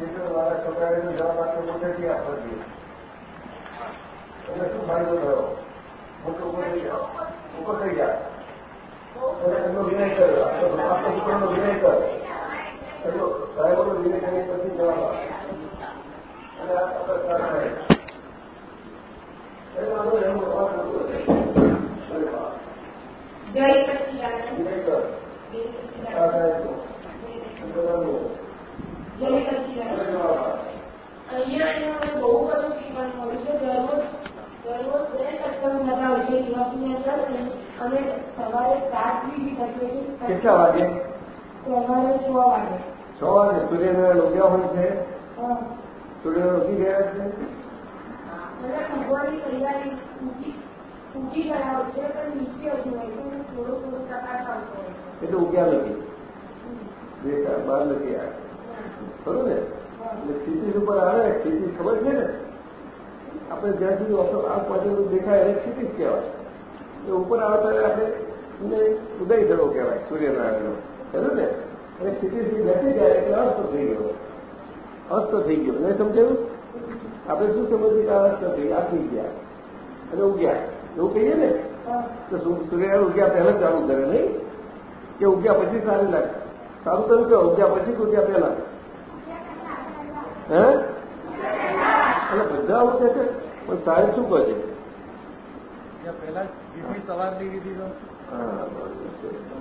મારા છોકરાને જવાબ આપતો મોટેથી આપવો જોઈએ એટલે શું ફાયદો થયો? મોટો ઊભો થઈ જાઓ ઊભો થઈ એમનો વિનય કર્યો. આપણો છોકરાનો વિનય કર એટલો સાહેબોનો વિનય કરી પછી જવાબ અને આ તપાસ એટલે જય સચિદાનંદ. અહીંયા એને બહુ બધું શીખવાનું મળ્યું છે દરરોજ દરરોજ બે સત્સંગ થતા હોય છે દિવસની અંદર અને સવારે સાત બીજી થતી હોય છે કેટલા વાગે સવારે છ વાગે છ વાગે સૂર્યનારાયણ ઉગ્યા હોય છે હા. સૂર્યનારાયણ ઉગી ગયા છે અને ભગવાનની તૈયારી ઊંચી ઊંચી ગયા હોય છે પણ નીચે હજુ હોય છે અને થોડો થોડો પ્રકાશ આવતો હોય છે એટલે ઉગ્યા નથી દેખા બહાર નથી આવ્યા ખરું ને? એટલે સ્થિતિ ઉપર આવે સ્થિતિ ખબર છે ને? આપણે જ્યાં સુધી આંખ દેખાય, એને સ્થિતિ કહેવાય. એટલે ઉપર આવે આપણે ઉદય થયો કહેવાય સૂર્યનારાયણનો ખરું ને? અને સ્થિતિથી બેસી જાય, એટલે અસ્ત થઈ ગયો. અસ્ત થઈ ગયો. નહીં સમજાયું? આપણે શું સમજીએ કે આ અસ્ત થઈ આ થઈ ગયા. અને ઉગ્યા. એવું કહીએ ને. તો સૂર્યનારાયણ ઉગ્યા પહેલા ચાલુ કરે, નહીં? કે ઉગ્યા પછી સારી લાગે. સારું તો કહો ઉગ્યા પછી કે ઉગ્યા પહેલા? હે? એટલે બધા આવું કે છે પણ સાહેબ શું કહે છે? પહેલા વિધિ સવારની વિધિ.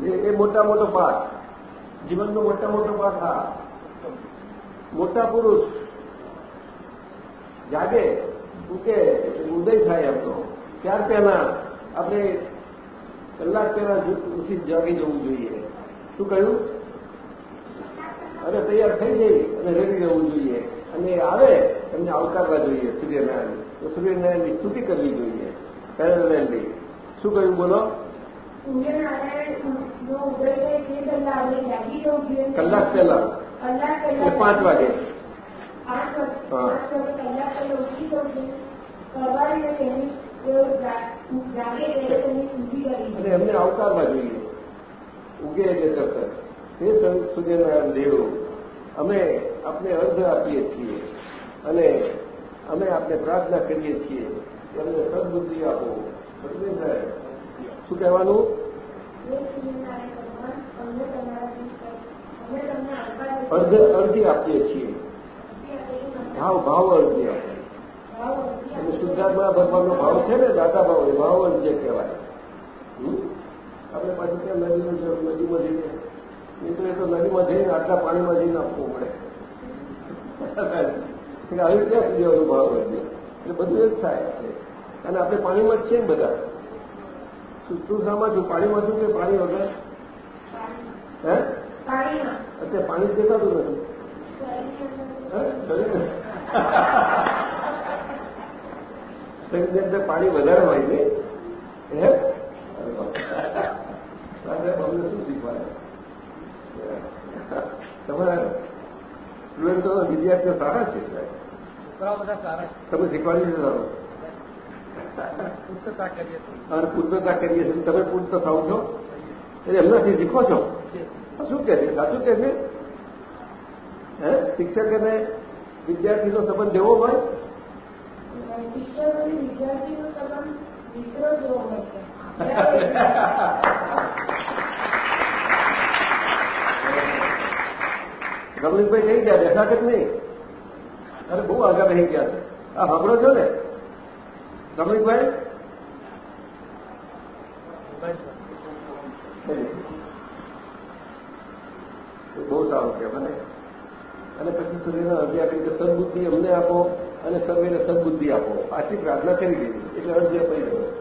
એ- મોટા મોટો પાઠ જીવનનો મોટા મોટો પાઠ હા. મોટા પુરુષ જાગે ઉકે ઉદય થાય એમ તો. ત્યાર પહેલા આપણે કલાક પહેલા ઉઠી જાગી જવું જોઈએ. શું કહ્યું? અને તૈયાર થઈ જઈ અને રેડી રહેવું જોઈએ. અને આવે એમને આવકારવા જોઈએ સૂર્યનારાયણ તો સૂર્યનારાયણની સ્તુતિ કરવી જોઈએ પેરેલલી શું કહ્યું બોલો? કલાક પહેલા. પાંચ વાગે. સ્તુતિ અને એમને આવકારવા જોઈએ. ઉગે એટલે તરત તે સૂર્યનારાયણ દેવ. અમે આપને અર્ધ આપીએ છીએ અને અમે આપને પ્રાર્થના કરીએ છીએ કે અમને સદબુદ્ધિ આપો? શું કહેવાનું? અર્ધ અર્ધી આપીએ છીએ. ભાવ ભાવ અર્ધી આપીએ અને શુદ્ધાત્મા ભગવાનનો ભાવ છે ને દાદા ભાવ, એ ભાવ જ કહેવાય. આપણે પાછું ત્યાં નદીનું નદીમાં જઈને નહીં તો નદીમાં જઈને આટલા પાણીમાં જઈને આપવું પડે. એટલે આવી ક્યાં સુધી આવતો ભાવ વધ્યો એટલે બધું જ થાય છે. અને આપણે પાણીમાં જ ને બધા. તું શામાં છું? પાણીમાં છું? કે પાણી વગર? હે? અત્યારે પાણી દેખાતું નથી. શરીરની અંદર પાણી વધારે હોય ને હે? અમને શું શીખવાડે? તમારા સ્ટુડન્ટો વિદ્યાર્થીઓ સારા છે તમે શીખવાડી છીએ અને પૂર્તતા કરીએ છીએ તમે પૂર્ત થાવ છો. એટલે એમનાથી શીખો છો. શું કહે છે? સાચું કહે છે? હે? શિક્ષક અને વિદ્યાર્થીનો સંબંધ જેવો હોય? શિક્ષક અને વિદ્યાર્થીનો સંબંધ મિત્રો જેવો હોય છે. રમણીકભાઈ કહી ગયા બેઠા કે નહીં? અરે બહુ આગળ રહી ગયા આ સાંભળો છો ને? રમણીકભાઈ બહુ સારું છે, મને. અને પછી સૂર્યના અરજી આપી કે સદબુદ્ધિ અમને આપો અને સર્વેને સદબુદ્ધિ આપો. આટલી પ્રાર્થના કરી દીધી એટલે અર્જ્ય પડી ગયો.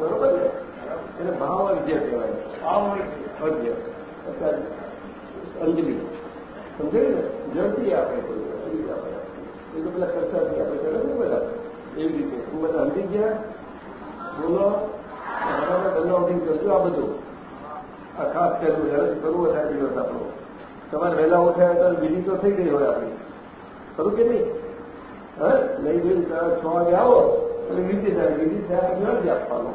બરોબર ને એને ભાવ અર્જ્ય કહેવાય. ભાવ અત્યારે અંજલિ. સમજાયું ને જલ્દી આપે કોઈ જલ્દી આપણે એ તો પેલા ખર્ચાથી આપણે કરે ને બધા એવી રીતે. હું બધા સમજી ગયા. બોલો. બનાવટી કરજો આ બધું. આ ખાસ કરવું એનાથી કરવું વધારે દિવસ આપણો તમારે વહેલા ઉઠ્યા તો બીજી તો થઈ ગઈ હોય આપણી ખરું કે નહીં? હા? નહીં જોઈને છ વાગે આવો. એટલે વિધિ થાય વિધિ થયા પછી અરજી આપવાનો.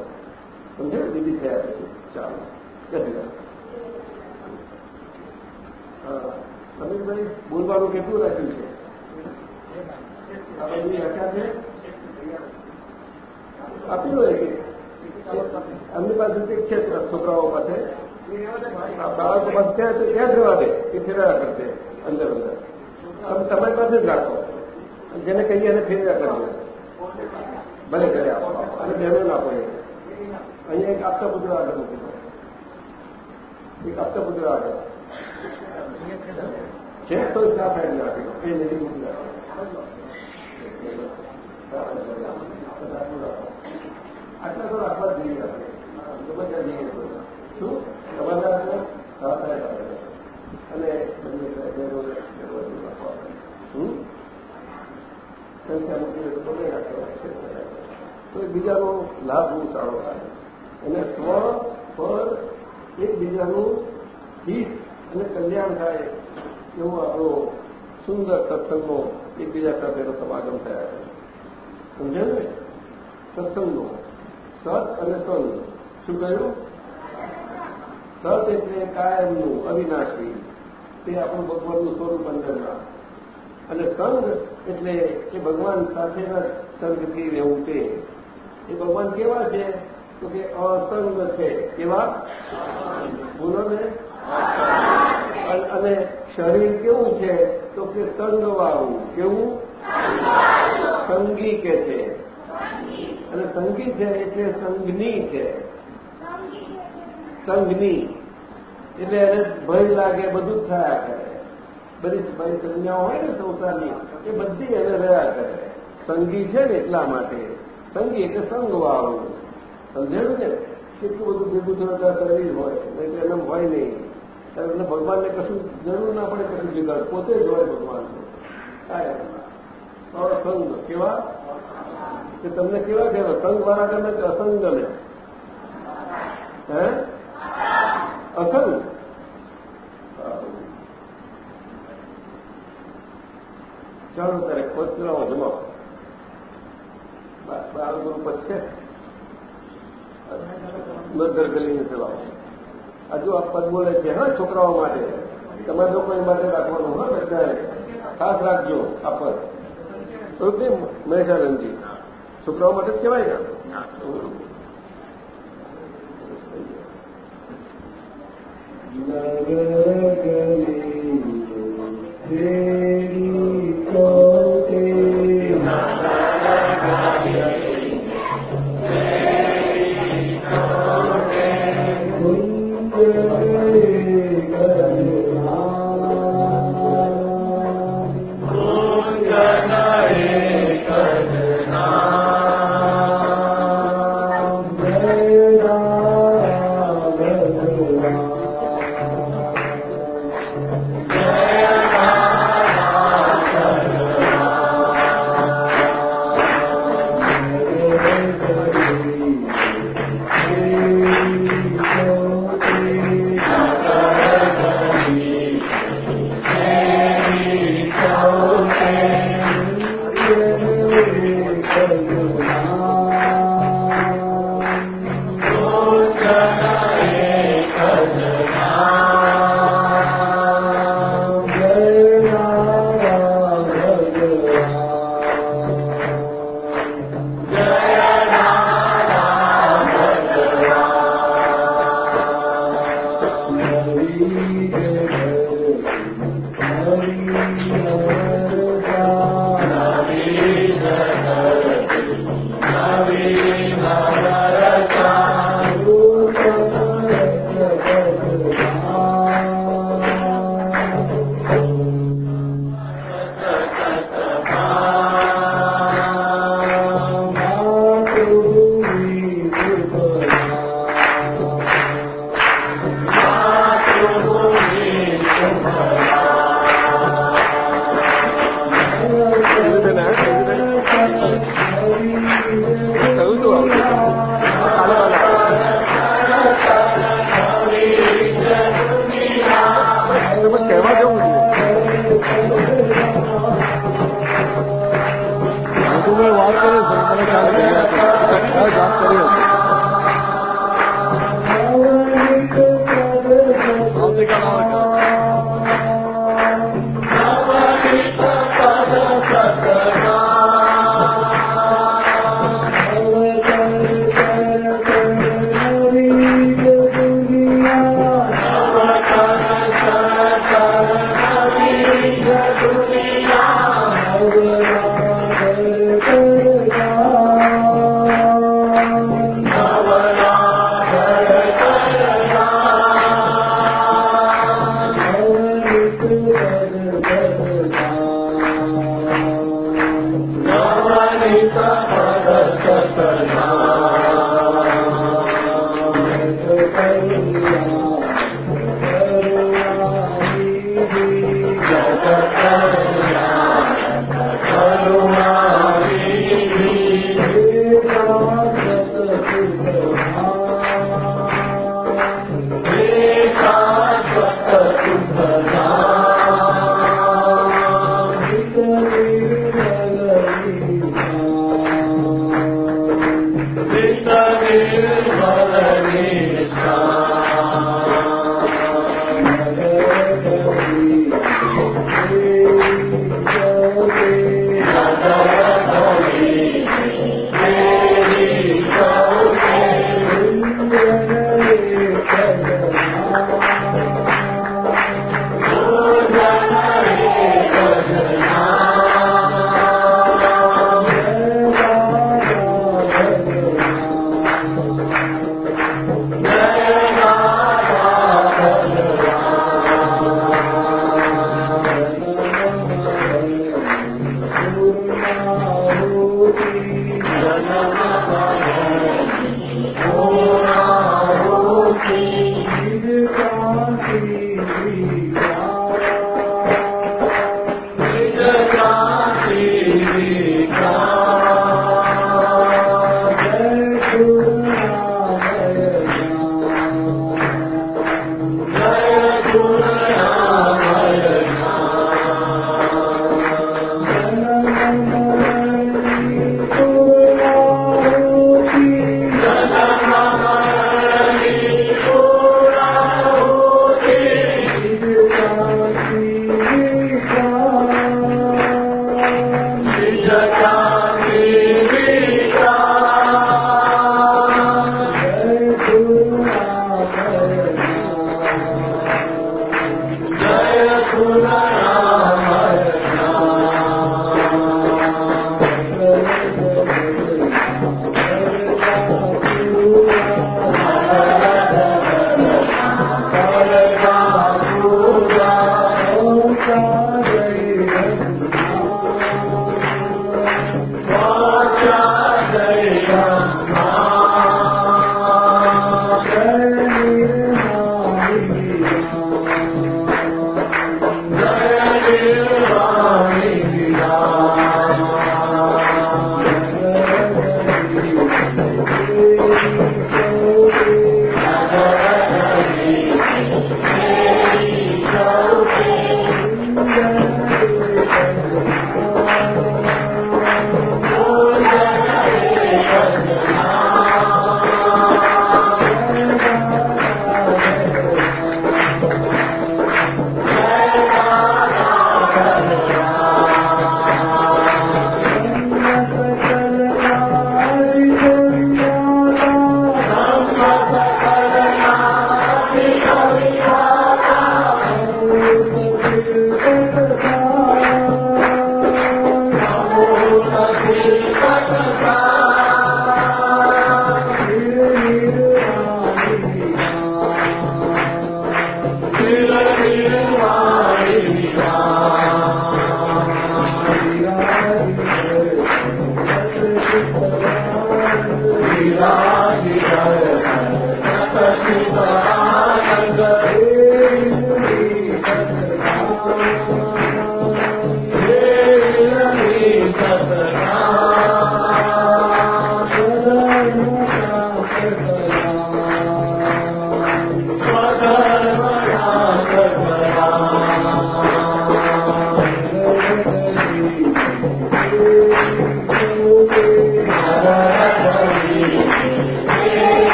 ને વિધિ થયા પછી. ચાલો. જય. હા. સમીરભાઈ, બોલવાનું કેટલું રાખ્યું છે? આ છે? આપી દો એમની પાસે એક છે છોકરાઓ પાસે. બાળકો પાસે ત્યાં તો ત્યાં જવા દે, એ ફેરવ્યા કરશે, અંદર અંદર. તમે તમારી પાસે જ રાખો. જેને કહીએ એને ફેરવ્યા કરજો ભલે ઘરે આપો. અને બહેનો આપો એ. અહીંયા એક આપતા પુત્ર આગળ મૂકી એક આપતા પુત્ર આગળ. સાઈડ રાખી એ નજીક મૂકી આટલા તો રાખવા જ જોઈએ આપણે. બધા જઈએ શું? તમારા અને તો બીજાનો લાભ બહુ સારો થાય. અને સ્વ પર એકબીજાનું હિત અને કલ્યાણ થાય એવો આપણો સુંદર સત્સંગનો એકબીજા સાથેનો સમાગમ થયા છે. સમજે ને? સત્સંગનો. સત અને સંગ શું કહ્યું? સત એટલે કાયમનું અવિનાશી. તે આપણું ભગવાનનું સ્વરૂપ અંદરના. અને સંગ એટલે કે ભગવાન સાથેના સંગથી રહેવું તે. એ ભગવાન કેવા છે? તો કે અસંગ છે. કેવા? બોલો ને અને શરીર કેવું છે? તો કે સંગવાળું કેવું? સંગી કે છે. અને સંગી છે એટલે સંઘની છે. સંઘની. એટલે એને ભય લાગે, બધું થયા કરે. બધી ભય સંજ્ઞાઓ હોય ને સંસારની, એ બધી એને રહ્યા કરે. સંગી છે ને એટલા માટે. સંગી એટલે સંગવાળું સમજાયું ને? કેટલું બધું ભેગું થતા કરવી હોય. એટલે એને હોય નહીં. એટલે ભગવાનને કશું જરૂર ના પડે કશું જગાડ પોતે જ હોય ભગવાન. કાંઈ સંઘ કેવા? કે તમને કેવા કહેવાય? સંગ વાળા ગમે કે અસંગ ગમે. હે? અસંગ. ચાલો તારે ચલાવો જમાવો. બાળકો પદ છે નદર ગલીને ચલાવો હજુ આ પદ બોલે છે, હા, છોકરાઓ માટે. તમારે લોકોની માટે રાખવાનું, હા, બધાએ. ખાસ રાખજો આ પદ. મહેશાનંદજી? છોકરાઓ માટે કહેવાય જય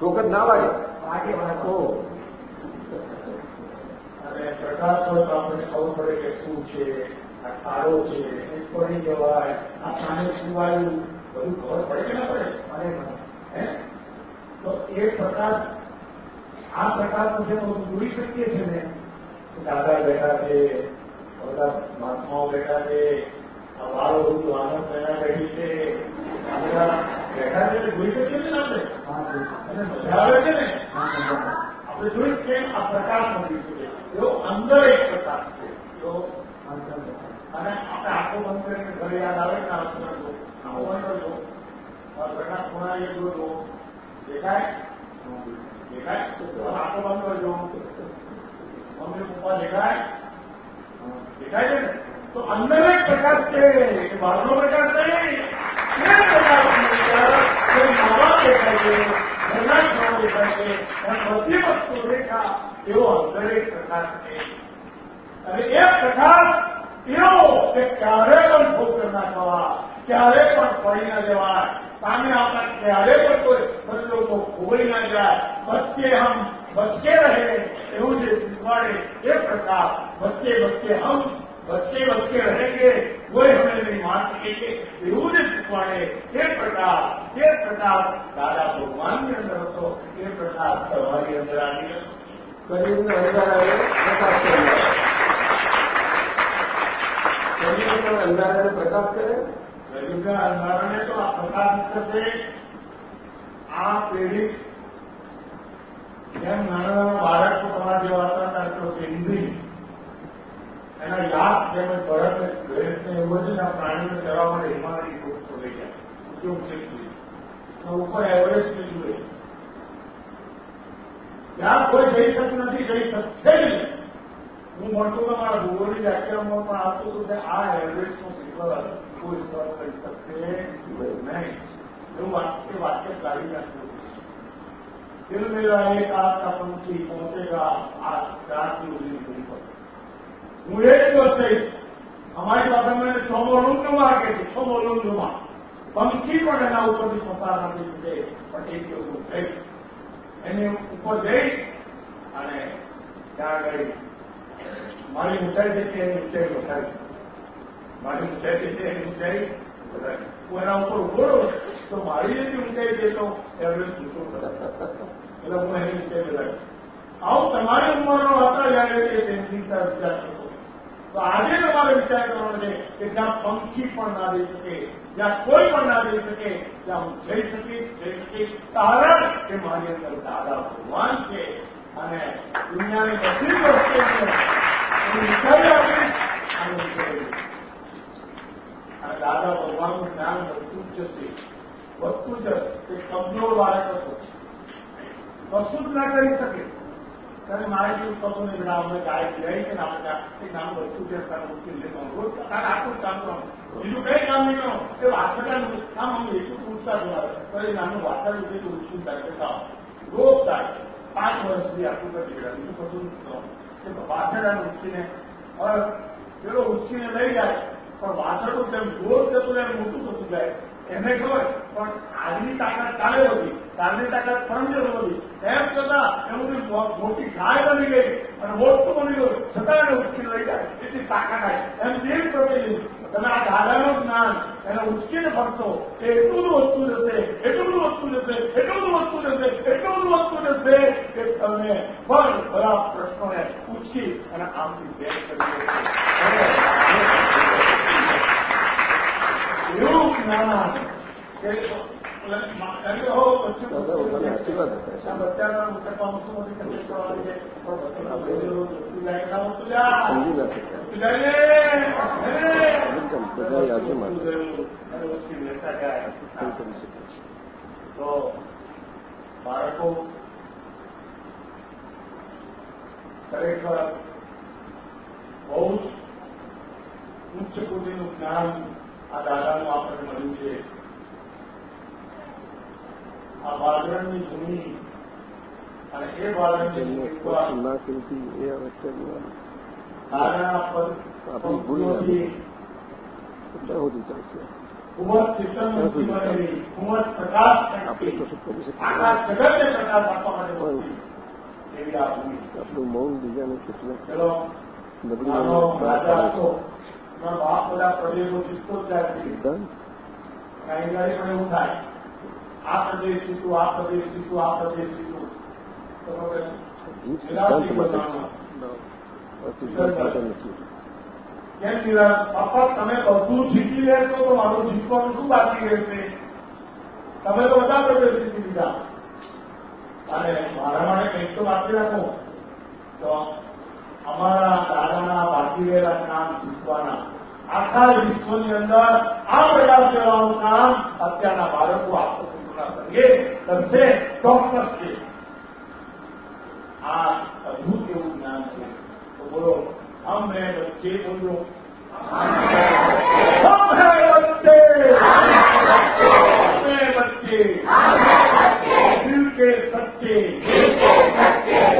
ચોકત ના વાગે વાગે વાગે ઓ અને પ્રકાશ હોય તો આપણને ખબર પડે કે શું છે આ તારો છે એ પડી જવાય આ સામે સુવાયું બધું ખબર પડે કે ના પડે પડે પડે હે તો એ પ્રકાશ આ પ્રકાશનું જે બધું જોઈ શકીએ છીએ ને કે દાદા બેઠા છે બધા મહાત્માઓ બેઠા છે આ વાળો બધું આનંદ પહેલા બેઠી છે આ બધા બેઠા છે એટલે જોઈ શકીએ છીએ ને આપણે જી. આવે છે ને આપણે જોયું કે આ પ્રકાશ નથી છે એવો અંદર એક પ્રકાશ છે તો અને આપણે આખો બંધ કરીને ઘરે યાદ આવે નથી. આંખો બંધ કરજો ઘરના ખૂણા એ જોજો દેખાય દેખાય, તો આખો બંધ કરજો મમ્મી પપ્પા દેખાય દેખાય છે ને તો અંદર એક પ્રકાશ છે. અને એ ક્યારે પણ ભોગ ના થવા, ક્યારે પણ પડી ના જવાય. સામે આપણા ક્યારે પણ કોઈ સંજોગો ખોવાઈ ના જાય. વચ્ચે હમ, વચ્ચે રહે, એવું જે શીખવાડે એ પ્રકાર વચ્ચે વચ્ચે હમ बच्चे बच्चे रहेंगे कोई हमें नहीं मान सकेंगे गुरु सिखवाए हे प्रताप हे प्रताप। दादा, भगवान के अंदर हो हे प्रताप हमारे अंदर करीब में अंदर आए प्रकाश करें करीब में अंदर आए प्रकाश करें? करीब का अंधारा में तो आप प्रकाश करते आप पीड़ित। જેમ નાના નાના એના યાદ જેમ બળદ ભેંસને એવું જ આ પ્રાણીને ચલાવવા માટે હિમાલય ગ્રુપ લઈ જાય ઉદ્યોગ છે ઉપર એવરેસ્ટ જોઈએ ત્યાં કોઈ જઈ શકતું નથી જઈ શકશે જ નહીં હું મળતો તો મારા ભૂગોળની વ્યાખ્યામાં પણ આવતું હતું કે આ એવરેસ્ટનું શિખર કોઈ સર કરી શકશે નહીં એવું વાક્ય વાક્ય કાઢી નાખ્યું फिर मेरा एक आपका पंछी पहुंचेगा आज चार की उजली पूरी पर હું એક દિવસ જઈશ અમારી પાસે મને છમો રૂમમાં કે છે છમો રૂમમાં પંખી પણ એના ઉપરથી પસાર નથી શકે પણ એક દિવસ હું જઈશ એની ઉપર જઈ અને ત્યાં આગળ મારી ઊંચાઈ છે કે એની ઊંચાઈ વધારી મારી ઊંચાઈ છે એની ઊંચાઈ વધારી હું એના ઉપર ઊભો રહું તો મારી જેટલી ઊંચાઈ છે તો એવરેજ ઊંચો કરે એટલે હું એની ઊંચાઈ વધારી આવું તમારી ઉંમરનો હતા જ્યારે એ પેન્સિલ વિચાર કરતો તો આજે તમારે વિચાર કરવાનો છે કે જ્યાં પંખી પણ ના દઈ શકે, જ્યાં કોઈ પણ ના દઈ શકે, ત્યાં હું જઈ શકીશ જઈ શકીશ. કારણ કે મારી અંદર દાદા ભગવાન છે અને દુનિયાની બધી જ વિચારી આપીશ અને અને દાદા ભગવાનનું જ્ઞાન વધતું જશે વધતું જ તે કમજોર બાળક હતો. કશું જ ના કરી શકે. ત્યારે મારે કેવું થતું નહીં બેટા અમને ગાય પીવાય છે ને આપણે એક નાનું બચ્ચું છે તારે જ કામ કરવાનું બીજું કઈ કામ નહીં કરો એ વાસણ કામ અમે એટલું પૂછતા જોવા તો એ નાનું ઉઠે તો ઉઠું કામ. રોજ તારે પાંચ વર્ષ સુધી આટલું કરી બેટા બીજું કશું નથી કરો વાસણ ઉઠીને પેલો ઉછીને લઈ જાય. પણ વાસણું તેમ જોર જતું જાય મોટું થતું જાય. એને ખબર? પણ આજની તાકાત કાલે હતી. કાલની તાકાત પરમ વધી એમ છતાં એનું મોટી ગાય બની ગઈ અને મોટું બની ગયું, છતાં એને ઉચકી લઈ જાય. એટલી તાકાત આવી. એમ જે પ્રતિનિધિ તમે આ દાદાનું જ્ઞાન, એને ઉચકીને ફરશો એ એટલું બધું વસ્તુ જશે, એટલું બધું વસ્તુ જશે, એટલું બધું વસ્તુ જશે, એટલું બધું વસ્તુ જશે કે તમે પણ બધા પ્રશ્નોને ઉચકી અને આમથી બેન કરી એવું તો બાળકો ખરેખર બહુ ઉચ્ચ કોટીનું જ્ઞાન આ દાદાનું આપણને મળ્યું છે. આ વાદળની ભૂમિ અને એ બાળરણની તેમને ભૂમિ પર સ્પર્શ ના કરતી એ અવસ્થામાં દાદાના પદ આપણી ભૂલ ના પંક્તિઓથી ચાલશે. આપણે મૌન બીજાને કેટલું નબળી એના બાપ બધા પ્રદેશો જીતતો જ જાય છે. કાંઈ ગાડી પણ એવું થાય. આ પ્રદેશ જીતું આ પ્રદેશ જીતું આ પ્રદેશ નથી. કેમ નિરાશ પપ્પા તમે બધું જીતી લેશો તો મારું જીતવાનું શું બાકી રહેશે? તમે તો બધા પ્રદેશ જીતી દીધા અને મારા માટે કંઈક તો બાકી રાખો. તો અમારા દાદાના વાસીવેલા કામ શીખવાના. આખા વિશ્વની અંદર આ પ્રકાર સેવાનું કામ અત્યારના બાળકો આત્મસંસ્કાર કરીએ કરશે ચોક્કસ છે. આ અદભુત એવું જ્ઞાન છે. તો બોલો હમ હે બચ્ચે બોલો. હમ હે બચ્ચે હમ હે બચ્ચે દિલ કે સચ્ચે દિલ કે સચ્ચે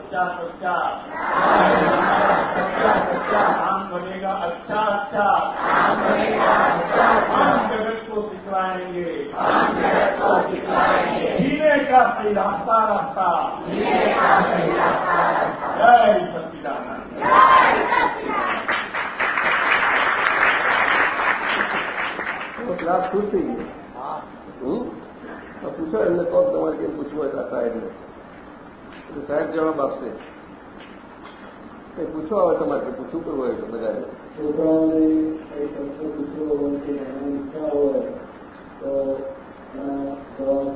सच्चा सच्चा काम बनेगा अच्छा अच्छा हम जगत को सिखलाएंगे जीने का सही रास्ता रास्ता जय सच्चिदानंद તો ક્લાસ ખુશ થઈ ગયો હમ તો પૂછો એમને કોક તમારે કેમ પૂછવું હોય તો સાહેબ જવાબ આપશે. એ પૂછો આવે તમારે પૂછવું કરવું હોય તો બધાને. છોકરાઓને કઈ હોય કે એના ઈચ્છા હોય તો એના જવાબ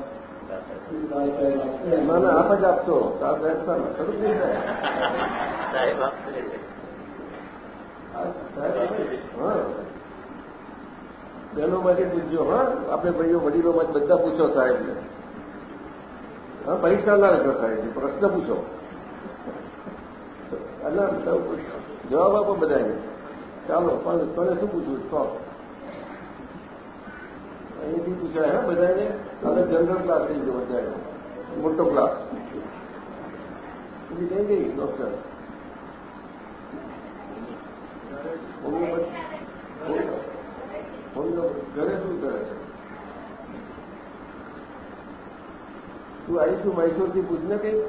સાહેબ આપશે. ના ના આપ જ આપશો. સાહેબ ખરું થઈ જાય સાહેબ હા બહેનો માંથી પૂછજો હા. આપણે ભાઈઓ વડીલો બધા પૂછો સાહેબને. પરીક્ષા ના લેશો સાહેબ પ્રશ્ન પૂછો. અલા, સૌ પૂછો. જવાબ આપો બધાને. ચાલો, પણ તને શું પૂછવું? કહો. અહીંથી પૂછાય, હા, બધાને? હવે જનરલ ક્લાસ થઈ ગયો બધાને મોટો ક્લાસ પછી કઈ ગઈ ડોક્ટર ઘરે શું કરે છે? તું આવી છું મૈસૂરથી પૂછને કઈ.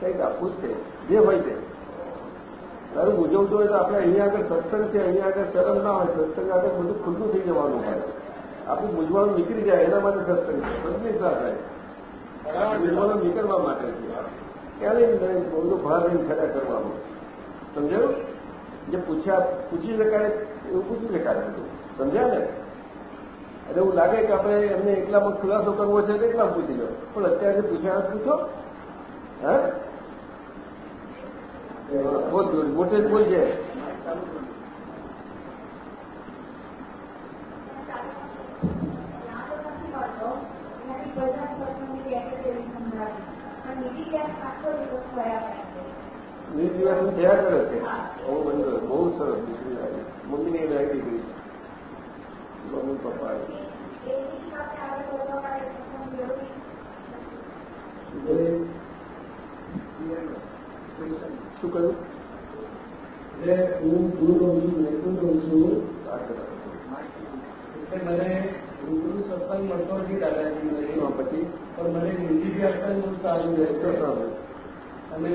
કંઈક પૂછશે જે હોય તે. તારું મૂજવતું હોય તો આપણે અહીંયા આગળ સત્સંગ છે, અહીંયા આગળ શરમ ના હોય, સત્સંગ આગળ બધું ખુલ્લું થઈ જવાનું હોય. આપણું મૂંઝવાનું નીકળી જાય, એના માટે સત્સંગ છે. ના થાય? મૂંઝવણ નીકળવા માટે છે. ક્યારેય બહુ ભાર નહીં ખડા કરવાનું. સમજાયું? જે પૂછ્યા, પૂછી શકાય એવું પૂછી શકાય બધું. સમજ્યા ને? એટલે એવું લાગે કે આપણે એમને એકલામાં ખુલાસો કરવો છે તો એકલા પૂછી લો. પણ અત્યારે પૂછ્યા પૂછો. હે? બોલ મોટે જ બોલજે. વીસ દિવસ થયા કરે છે. બહુ બંધ બહુ સરસ દીકરી આવી. મમ્મીને લાગી આવી દીકરી મમ્મી પપ્પા શું કહ્યું એટલે હું ગુરુ રહું છું મૈસૂર રહું છું વાત કરો. એટલે મને ગુરુ સત્સંગ મળતો નથી દાદાજી મને હા, પછી પણ મને નિધિ વ્યાખ્યાન બહુ સારું રહે તો છે સારું. અને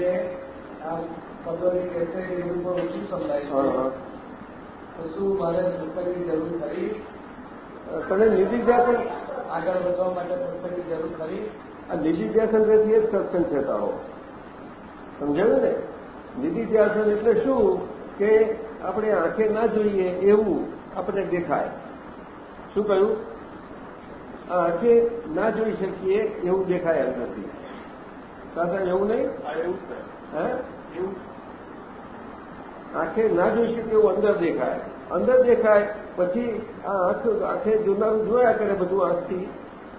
આ પદોની કહેતે એવું પણ ઓછું સંભળાય હા છે હા તો શું મારે સત્સંગની જરૂર ખરી તને નિધિધ્યાસન આગળ વધવા માટે સત્સંગની જરૂર ખરી. આ નિધિ ધ્યાસન રેથી જ સત્સંગ થતા હો. સમજાયું ને? નિધિ ધ્યાસન એટલે શું? કે આપણે આંખે ના જોઈએ એવું આપણે દેખાય. શું કહ્યું? આ આંખે ના જોઈ શકીએ એવું દેખાય અંદરથી દાદા એવું નહીં? આ એવું હે? એવું આંખે ના જોઈ શકીએ એવું અંદર દેખાય. અંદર દેખાય, પછી આ આંખ, આંખે જોનારું જોયા કરે બધું આંખથી,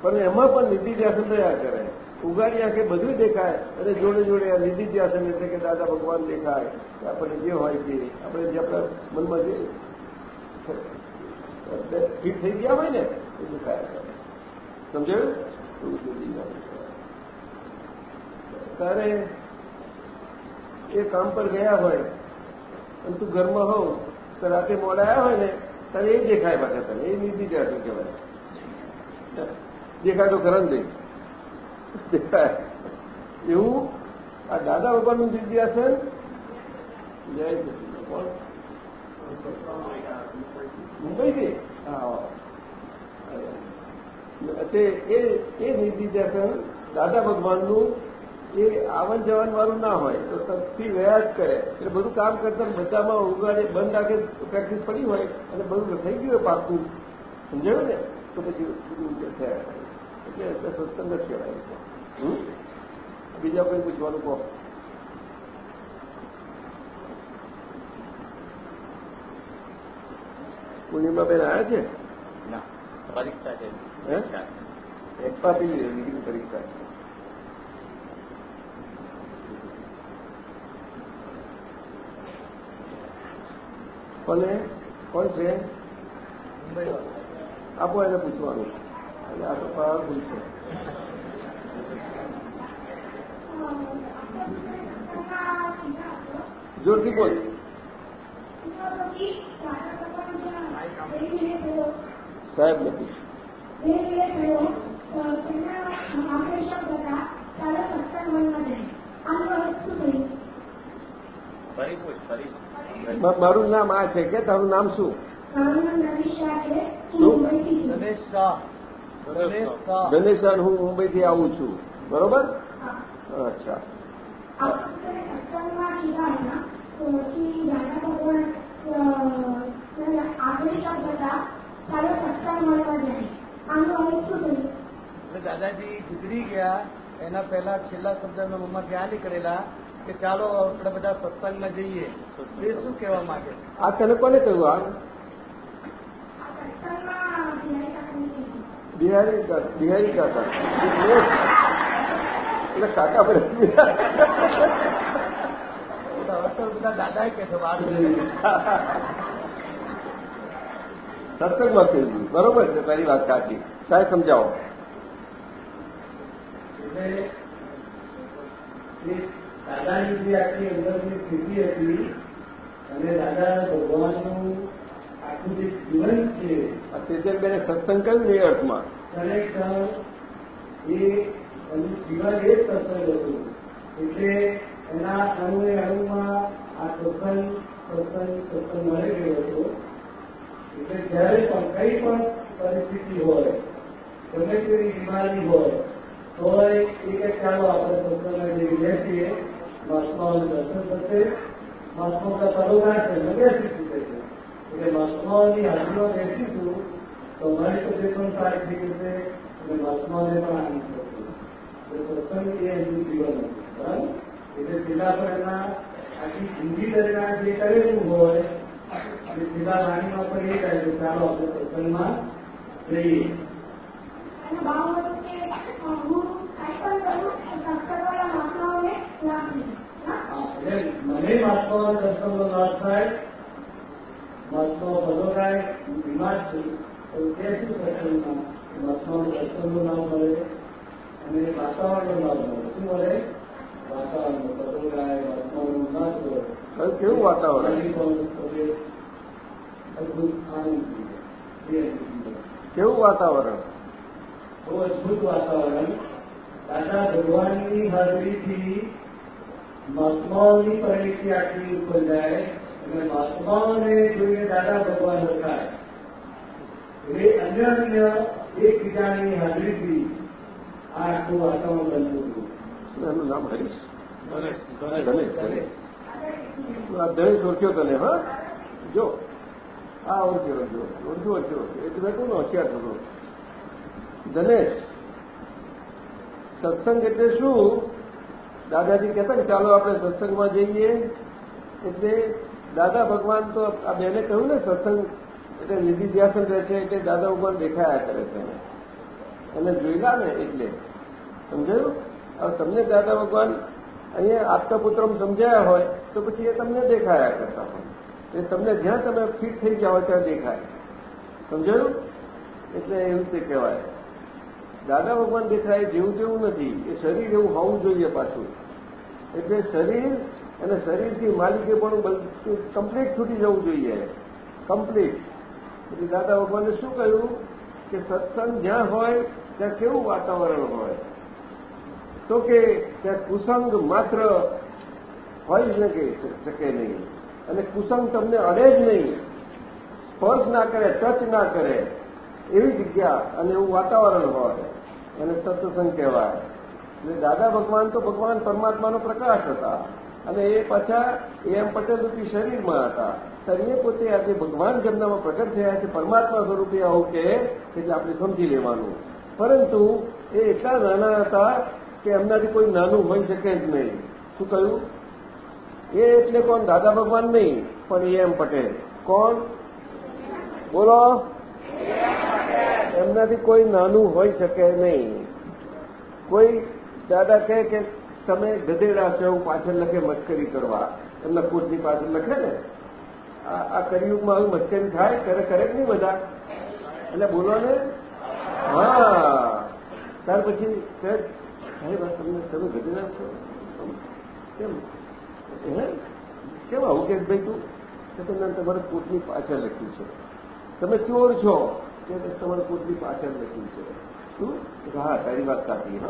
પણ એમાં પણ નિધિ રહ્યા કરે. ઉગાડી આંખે બધું દેખાય, અને જોડે જોડે આ નિધિ ધ્યાસન એટલે કે દાદા ભગવાન દેખાય, કે આપણને જે હોય તે, આપણે જે આપણા મનમાં જે ફિટ થઈ ગયા હોય ને, એ દેખાયા. કરે સમજાયું. તારે એ કામ પર ગયા હોય, અને તું ઘરમાં હોવ રાતે મોડા હોય ને, તને એ દેખાય પાછા તને એ નિધિ ધ્યાસન કહેવાય? દેખાય તો ખરા દે દેખાય. એવું? આ દાદા ભગવાનનું દિવ્યાસન જય. કોણ? મુંબઈથી? હા તે એ નિધિધ્યાસન દાદા ભગવાનનું એ આવન જવાન વાળું ના હોય તો તરફથી રહ્યા જ કરે. એટલે બધું કામ કરતા બધામાં ઉગાડે બંધ રાખે પ્રેક્ટિસ પડી હોય અને બધું થઈ ગયું હોય પાકું. સમજાયું ને? તો પછી બધું થયા એટલે એટલે સત્સંગ જ કહેવાય? બીજા કોઈ પૂછવાનું કહો? પૂર્ણિમાબેન આવ્યા છે? પરીક્ષા છે. પરીક્ષા. કોને કોણ છે આપો એને પૂછવાનું એટલે આ તો પાવરફુલ છે જોરથી બોલ સાહેબ નથી ફરી પૂછ ફરી મારું નામ આ છે કે તારું નામ શું? ગણેશ શાહ હું મુંબઈથી આવું છું. બરોબર? અચ્છા. દાદાજી ગુજરી ગયા. એના પહેલા છેલ્લા શબ્દ એમના મોંમાં ક્યાં નીકળેલા? કે ચાલો આપણે બધા સત્સંગમાં જઈએ. એ શું કહેવા માંગે? આ તને કોને કહ્યું આ? બિહારી બિહારી કાકા. એટલે કાકા બધા બધા દાદા કે છે વાત સત્સંગમાં બરોબર છે તારી વાત સાચી. સાહેબ સમજાવો. એટલે દાદાની જે આખી અંદરની સ્થિતિ હતી અને દાદા ભગવાનનું આખું જે જીવન છે આ તેજલબેને સત્સંગ કર્યું એ અર્થમાં? ખરેખર એ જીવન એ જ સત્સંગ હતું. એટલે એના અણુએ અણુમાં આ સત્સંગ સત્સંગ સત્સંગ મળી ગયો હતો. એટલે જ્યારે પણ કઈ પણ પરિસ્થિતિ હોય ગમે તેવી બીમારી હોય તો એ કે ચાલો આપણે સત્સંગમાં જઈ બેસીએ મહાત્માઓને દર્શન થશે મહાત્મા का છે એટલે મહાત્માઓની હાજરીમાં બેસીશું તો તબિયત પણ સારી થઈ જશે અને પણ આનંદ થશે સત્સંગ એટલે એના આખી જિંદગી દરમિયાન જે કરેલું હોય અને સીધા વાણીમાં પણ એ કહે હું કાંઈ પણ કરું સંસ્કારવાળા મને વાંચવાનો દર્શનનો લાભ થાય મતનો ભલો થાય હું બીમાર છું. તો તે શું સત્સંગમાં મહાત્માઓ દર્શનનો લાભ મળે. અને વાતાવરણનો લાભ મળે. શું મળે? વાતાવરણનો ભલોરાય મહાત્માઓનું નાશ લાભ મળે કેવું વાતાવરણ? કેવું વાતાવરણ? બહુ અદભુત વાતાવરણ. દાદા ભગવાનની હાજરીથી મહાત્માઓની પરિસ્થિતિ આટલી ઉપર જાય અને મહાત્માઓને જોઈને દાદા ભગવાન ઓળખાય એ અન્ય અન્ય એકબીજાની હાજરીથી આ આખું વાતાવરણ બનતું હતું. એનું નામ હરીશ. ગણેશ. ગણેશ. ગણેશ. આ ઓળખ્યો તને હા? જો. આ ઓળખ્યો ઓળખ્યો ઓળખ્યો ઓળખ્યો એટલે બેઠું ને હોશિયાર થતો ધનેશ સત્સંગ એટલે શું? દાદાજી કહેતા ને ચાલો આપણે સત્સંગમાં જઈએ. એટલે દાદા ભગવાન તો આ બેને કહ્યું ને, સત્સંગ એટલે નિધિ ધ્યાસન રહે છે એટલે દાદા ભગવાન દેખાયા કરે છે. એને જોયેલા ને એટલે. સમજાયું? હવે તમને દાદા ભગવાન અહીંયા આપતા પુત્રમ સમજાયા હોય, તો પછી એ તમને દેખાયા કરતા હોય. તમને જ્યાં તમે ફિટ થઈ ગયા હોય ત્યાં દેખાય. સમજાયું? એટલે એવું રીતે કહેવાય. દાદા ભગવાન દેખાય જેવું જેવું નથી. એ શરીર એવું હોવું જોઈએ પાછું. એટલે શરીર અને શરીરથી માલિકે પણ કમ્પ્લીટ છૂટી જવું જોઈએ. કમ્પ્લીટ એટલે દાદા ભગવાને શું કહ્યું? કે સત્સંગ જ્યાં હોય, ત્યાં કેવું વાતાવરણ હોય? તો કે ત્યાં કુસંગ માત્ર જ ન શકે નહીં. અને કુસંગ તમને અડે જ નહીં. સ્પર્શ ના કરે, ટચ ના કરે. એવી જગ્યા અને એવું વાતાવરણ હોય. અને સત્સંગ કહેવાય. એટલે દાદા ભગવાન તો ભગવાન પરમાત્માનો પ્રકાશ હતા. અને એ પાછા એમ પટેલ રૂપી શરીરમાં હતા. ત્યારે પોતે આજે ભગવાન જેમનામાં પ્રગટ થયા છે, પરમાત્મા સ્વરૂપે આવું કે એટલે આપણે સમજી લેવાનું. પરંતુ એ એટલા નાના હતા કે એમનાથી કોઈ નાનું હોઈ શકે જ નહીં. શું કહ્યું? એ એટલે કોણ? દાદા ભગવાન નહીં, પણ એ એમ પટેલ. કોણ? બોલો. એમનાથી કોઈ નાનું હોઈ શકે નહીં. કોઈ દાદા કહે કે, તમે ગધેડા છો એવું પાછળ લખે મશ્કરી કરવા. એમના કોટની પાછળ લખે ને? આ કરિયુગમાં આવી મશ્કરી થાય, કરે કરે નહીં બધા. એટલે બોલો ને હા. ત્યાર પછી સાહેબ તમને તમે ગધેડા છો? કેમ? કેમ આવું કે ભાઈ તું? કે તમને તમારે કોટની પાછળ લખ્યું છે. તમે ચોર છો કે તમારી પોતની પાછળ લખ્યું છે. શું? હા, તારી વાત સાચી હા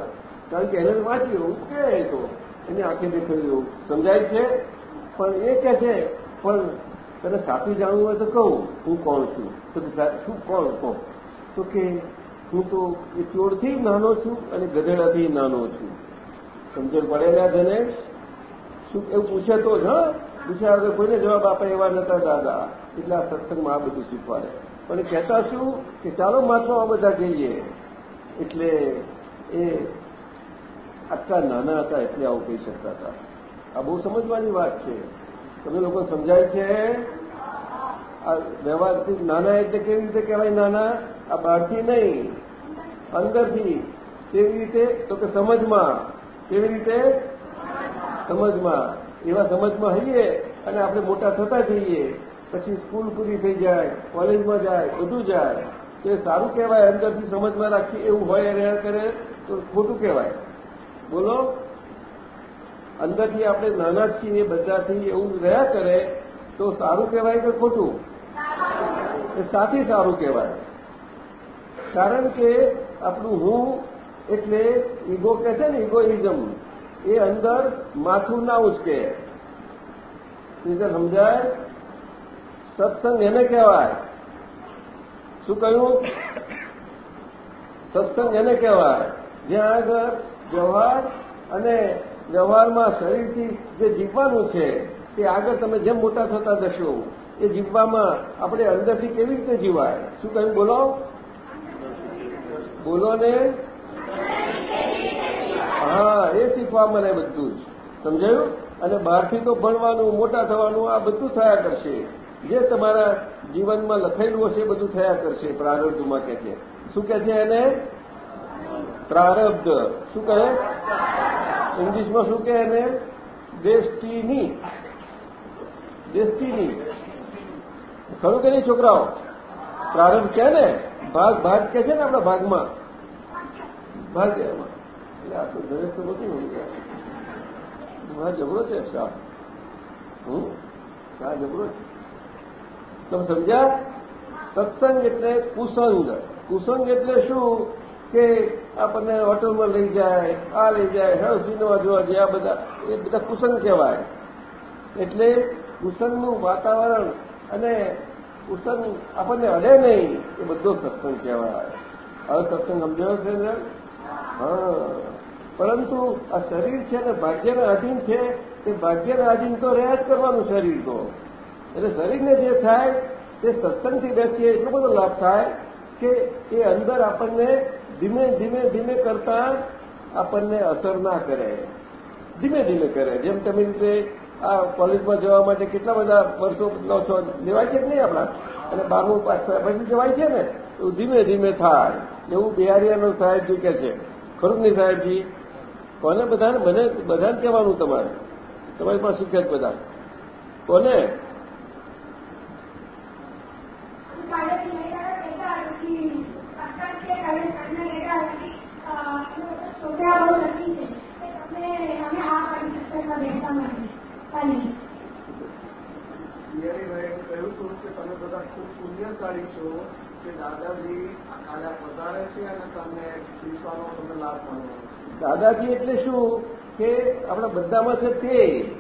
કારણ કે એને વાંચ્યું, એવું કે તો. એને આંખે દેખાયું એવું સમજાય છે? પણ એ કે છે, પણ તને સાચું જાણવું હોય તો કહું, હું કોણ છું? તો શું કોણ કહો તો કે, હું તો એ ચોરથી નાનો છું અને ગધેડાથી નાનો છું. સમજણ પડેલા જનેશ શું એવું પૂછે તો જ, હા? પૂછ્યા હવે કોઈને જવાબ આપે એવા નતા દાદા. એટલે આ સત્સંગમાં આ બધું શીખવાડે. પણ કહેતા શું કે ચાલો મહાત્મા બધા જઈએ. એટલે એ આટલા નાના હતા એટલે આવું કહી શકતા હતા. આ બહુ સમજવાની વાત છે. તમે લોકો સમજાય છે? આ વ્યવહારથી નાના એટલે કેવી રીતે કહેવાય નાના? આ બહારથી નહીં. અંદરથી. કેવી રીતે? તો કે સમજમાં. કેવી રીતે? સમજમાં. એવા સમજમાં હઈએ અને આપણે મોટા થતા જઈએ, પછી સ્કૂલ પૂરી થઈ જાય, કોલેજમાં જાય, બધું જાય, તો એ સારું કહેવાય, અંદરથી સમજમાં રાખીએ એવું હોય રહ્યા કરે તો ખોટું કહેવાય. બોલો? અંદરથી આપણે નાના છીએ બધાથી એવું રહ્યા કરે તો સારું કહેવાય કે ખોટું? એ સાથી સારું કહેવાય. કારણ કે આપણું હું એટલે ઈગો કે છે ને ઇગોઇઝમ એ અંદર માથું ના ઉચકે. રીતે સમજાય? સત્સંગ એને કહેવાય. શું કહ્યું? સત્સંગ એને કહેવાય. જ્યાં આગળ વ્યવહાર અને વ્યવહારમાં શરીરથી જે જીવવાનું છે, તે આગળ તમે જેમ મોટા થતા જશો, એ જીવવામાં આપણે અંદરથી કેવી રીતે જીવાય? શું કહ્યું? બોલો. બોલો ને. હા, એ શીખવા મળે બધું જ. સમજાયું? અને બહારથી તો ભણવાનું, મોટા થવાનું, આ બધું થયા કરશે. જે તમારા જીવનમાં લખેલું હશે બધું થયા કરશે, પ્રારબ્ધમાં કે છે. શું કે છે એને? પ્રારબ્ધ. શું કહે? ઇંગ્લિશમાં શું કહે એને? ડેસ્ટીની. ડેસ્ટીની. ખરું કે નહીં, છોકરાઓ? પ્રારંભ કે ને? ભાગ ભાગ કે છે ને આપણા ભાગમાં? ભાગ એટલે આ તો દરેક તો નથી હું મારા જબરો છે, શાહ. હું? શાહ જબરો છે. તમે સમજ્યા? સત્સંગ એટલે કુસંગ. કુસંગ એટલે શું? કે આપણને હોટલમાં લઈ જાય, આ લઈ જાય, હેર સિનેમા જોવા જાય બધા, એ બધા કુસંગ કહેવાય. એટલે કુસંગનું વાતાવરણ અને કુસંગ આપણને અડે નહીં, એ બધો સત્સંગ કહેવાય. હવે સત્સંગ સમજાયો છે ને? હા. પરંતુ આ શરીર છે ને ભાગ્યના અધીન છે તે ભાગ્યના અધીન તો રહ્યા જ કરવાનું શરીર તો. એટલે શરીરને જે થાય, તે સત્સંગથી બેસીએ, એટલો બધો લાભ થાય કે એ અંદર આપણને ધીમે ધીમે ધીમે કરતા આપણને અસર ના કરે. ધીમે ધીમે કરે. જેમ તમે રીતે આ કોલેજમાં જવા માટે કેટલા બધા વર્ષો લો છો લેવાય છે કે નહીં આપણા? અને બારમું પછી જવાય છે ને? એવું ધીમે ધીમે થાય. એવું બિહારીયાનો સાહેબજી કે છે ખરું નહીં સાહેબજી કોને બધાને મને બધાને કહેવાનું તમારે? તમારી પાસે શીખ્યા બધા. કોને? કાલેથી લઈ આવ્યા કહેતા હતી અટકાટ છે કાલે સાંજના લેતા હતી છોકરા બહુ નથી છે કે તમે અમે આ પાડી સત્સંગમાં બેસવા માટે કાલે બિહારીભાઈએ કહ્યું હતું કે તમે બધા ખૂબ પુણ્યશાળી છો કે દાદાજી કાલે પધારે છે અને તમને વિશ્વાનો તમને લાભ મળવાનો છે દાદાજી એટલે શું? કે આપણા બધામાં છે તે.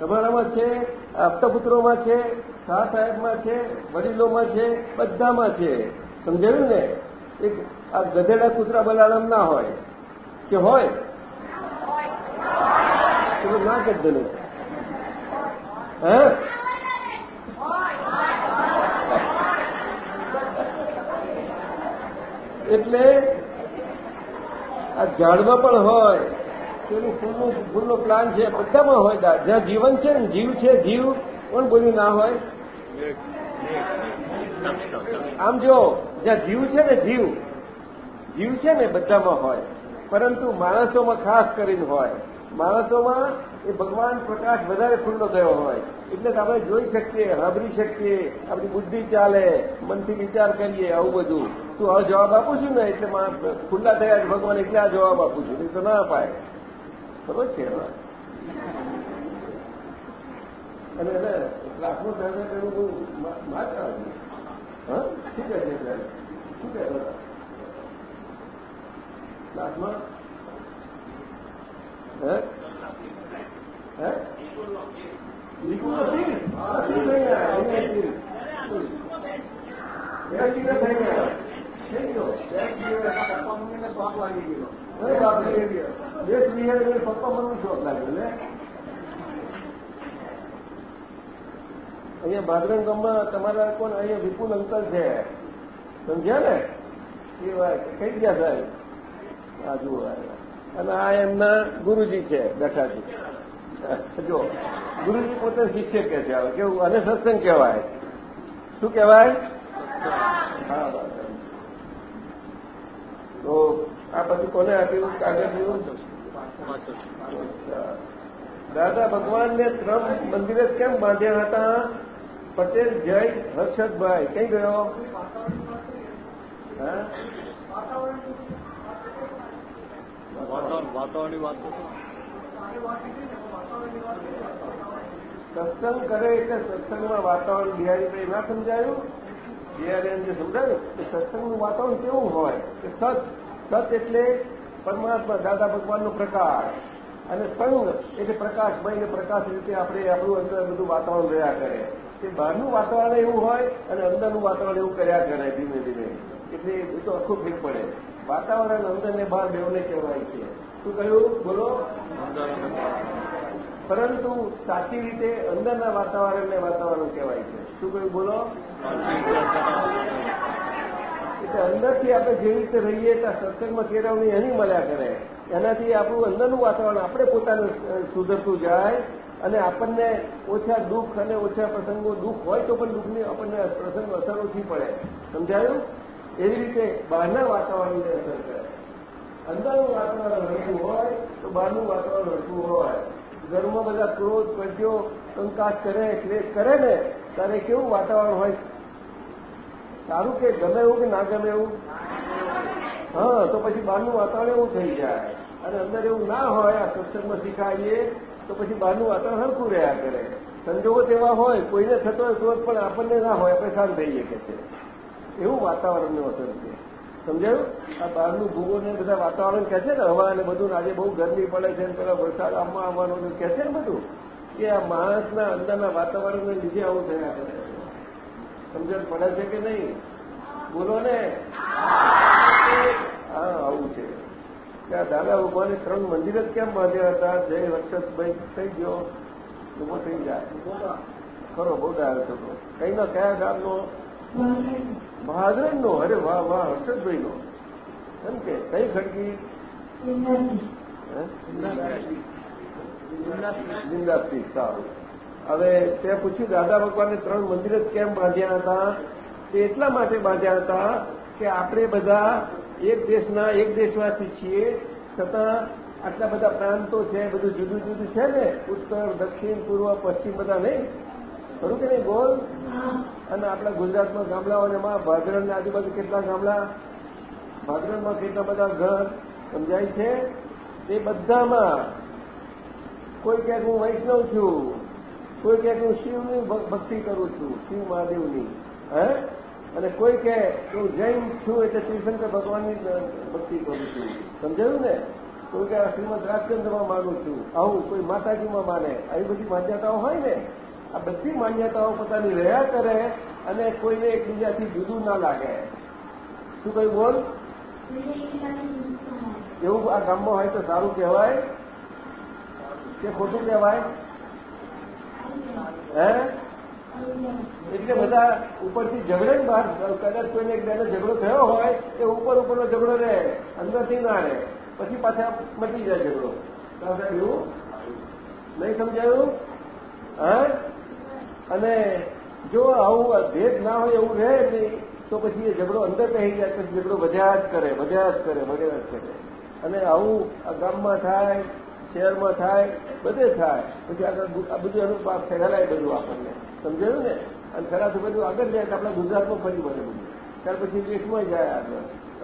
તમારામાં છે, આપતાપુત્રોમાં છે, શાહ સાહેબમાં છે, વડીલોમાં છે, બધામાં છે. સમજાયું ને? એક આ ગધેડા કૂતરા બલાડમ ના હોય. કે હોય? તો ના ને. હે? એટલે આ ઝાડમાં પણ હોય, પેલું ફૂલનું ફૂલનો પ્લાન છે, બધામાં હોય જ્યાં જીવન છે ને, જીવ છે, જીવ, કોણ બોલ્યું ના હોય? આમ જો, જ્યાં જીવ છે ને, જીવ જીવ છે ને, બધામાં હોય. પરંતુ માણસોમાં ખાસ કરીને હોય. માણસોમાં એ ભગવાન પ્રકાશ વધારે ખુલ્લો થયો હોય. એટલે જ આપણે જોઈ શકીએ, સાંભળી શકીએ, આપણી બુદ્ધિ ચાલે, મનથી વિચાર કરીએ, આવું બધું. તું આ જવાબ આપું છું ને એટલે ખુલ્લા થયા છે, ભગવાન એટલે આ જવાબ આપું છું? તો ના અપાય ખબર છે અને એને ક્લાસમાં સહેજા કર્યું બહુ માત હા? શું છે સાહેબ? શું કહે ક્લાસમાં હે? હે? લીકું નથી? શું થઈ ગયા. અહીંયા ભાદરંગ ગામમાં તમારા કોણ? અહીંયા વિપુલ અંકલ છે. સમજ્યા ને? એ વાત કઈ ગયા સાહેબ. આ જુઓ અને આ એમના ગુરુજી છે બેઠા છે જો, ગુરુજી પોતે શિષ્ય કે છે. કેવું? અને સત્સંગ કહેવાય. શું કહેવાય? હા તો આ બધું કોને આપ્યું? કાગળ દાદા ભગવાનને ત્રણ મંદિરે કેમ બાંધ્યા હતા? પટેલ જય હર્ષદભાઈ કઈ ગયો? હા? વાતાવરણ વાતાવરણની વાત સત્સંગ કરે એટલે સત્સંગમાં વાતાવરણ બિહારીભાઈ ના સમજાયું? બિહારી જે સમજાયું કે સત્સંગનું વાતાવરણ કેવું હોય કે સત સત એટલે પરમાત્મા, દાદા ભગવાનનો પ્રકાશ. અને સંગ એટલે પ્રકાશમય ને પ્રકાશ રીતે આપણે આપણું અંદર બધું વાતાવરણ રહ્યા કરે. કે બહારનું વાતાવરણ એવું હોય અને અંદરનું વાતાવરણ એવું કર્યા કરે ધીમે ધીમે. એટલે એ તો આખું ફેર પડે. વાતાવરણ અંદર ને બહાર બેવને કહેવાય છે. શું કહ્યું? બોલો. પરંતુ સાચી રીતે અંદરના વાતાવરણને વાતાવરણ કહેવાય છે. શું કહ્યું? બોલો. એટલે અંદરથી આપણે જેવી રીતે રહીએ ત્યાં સત્સંગમાં કેળવણી એની મળ્યા કરે. એનાથી આપણું અંદરનું વાતાવરણ આપણે પોતાને સુધરતું જાય અને આપણને ઓછા દુઃખ અને ઓછા પ્રસંગો દુઃખ હોય તો પણ દુઃખની આપણને પ્રસંગ અસર ઓછી પડે. સમજાયું? એવી રીતે બહારના વાતાવરણની અસર કરે. અંદરનું વાતાવરણ હળવું હોય તો બહારનું વાતાવરણ હળવું હોય. ઘરમાં બધા ક્રોધ કરજો કંકાસ કરે, ક્લેશ કરે ને, ત્યારે કેવું વાતાવરણ હોય? સારું કે ગમે એવું કે ના ગમે એવું? હા, તો પછી બહારનું વાતાવરણ એવું થઈ જાય. અને અંદર એવું ના હોય, આ સત્સંગમાં શીખાઈએ, તો પછી બહારનું વાતાવરણ હરખું રહ્યા કરે. સંજોગો તેવા હોય, કોઈને થતો હોય તો પણ આપણને ના હોય, આપણે શાંત થઈએ કે છે. એવું વાતાવરણનું અસર છે. સમજાયું? આ બહારનું ભૂગો ને બધા વાતાવરણ કહે છે ને, હવા અને બધું આજે બહુ ગરમી પડે છે ને, પેલા વરસાદ આમાં આવવાનું કહે છે ને બધું. કે આ માણસના અંદરના વાતાવરણને લીધે આવું થયા કરે. સમજણ પડે છે કે નહીં? બોલો ને. હા આવું છે. કે આ દાદા ભગવાને ત્રણ મંદિર જ કેમ બાંધ્યા હતા? જય રક્ષસભાઈ થઈ ગયો. ઊભો થઈ જાય. ખરો બહુ ડાયો છોકરો કઈ નો કયા ગામનો મહાજનનો અરે વાહ વાહ હર્ષદભાઈ નો એમ કે કઈ ખડકી? બિંદાસથી સારું. હવે તે પૂછ્યું, દાદા ભગવાનને ત્રણ મંદિર જ કેમ બાંધ્યા હતા? તે એટલા માટે બાંધ્યા હતા કે આપણે બધા એક દેશના એક દેશવાસી છીએ. છતાં આટલા બધા પ્રાંતો છે, બધું જુદું જુદું છે ને? ઉત્તર, દક્ષિણ, પૂર્વ, પશ્ચિમ બધા નહીં? ખરું કે નહીં ગોલ અને આપણા ગુજરાતમાં ગામડાઓને એમાં ભાદરણની આજુબાજુ કેટલા ગામડા? ભાદરણમાં કેટલા બધા ઘર? સમજાય છે? એ બધામાં કોઈ ક્યાંક હું વૈષ્ણવ છું. કોઈ કહે કે હું શિવની ભક્તિ કરું છું, શિવ મહાદેવની, હે? અને કોઈ કહે કે હું જૈન છું એટલે શિવશંકર ભગવાનની ભક્તિ કરું છું. સમજાયું ને? કોઈ કે શ્રીમદ રાજચંદ્રમાં માનું છું, આવું કોઈ માતાજીમાં માને, આવી બધી માન્યતાઓ હોય ને? આ બધી માન્યતાઓ પોતાની રહ્યા કરે અને કોઈને એકબીજાથી જુદું ના લાગે. શું કહ્યું બોલ? એવું આ ગામમાં હોય તો સારું કહેવાય. કે ખોટું કહેવાય? હે? એટલે બધા ઉપરથી ઝઘડે બહાર કદાચ કોઈને એક બેને ઝઘડો થયો હોય, એ ઉપર ઉપરનો ઝઘડો રહે, અંદરથી ના રહે. પછી પાછા મટી જાય ઝઘડો. એવું નહીં સમજાયું? હા? અને જો આવું ભેદ ના હોય એવું રહે નહીં, તો પછી એ ઝઘડો અંદર કહી જાય પછી ઝઘડો વધ્યા જ કરે વધ્યા જ કરે વધ્યા જ કરે. અને આવું આ ગામમાં થાય શહેરમાં થાય, બધે થાય. પછી આગળ આ બધું એનું ફેલાય બધું આપણને. સમજાયું ને? અને ફેલાતું બધું આગળ જાય તો આપણા ગુજરાતમાં ફરી બને બધું. ત્યાર પછી દેશમાં જાય આગળ.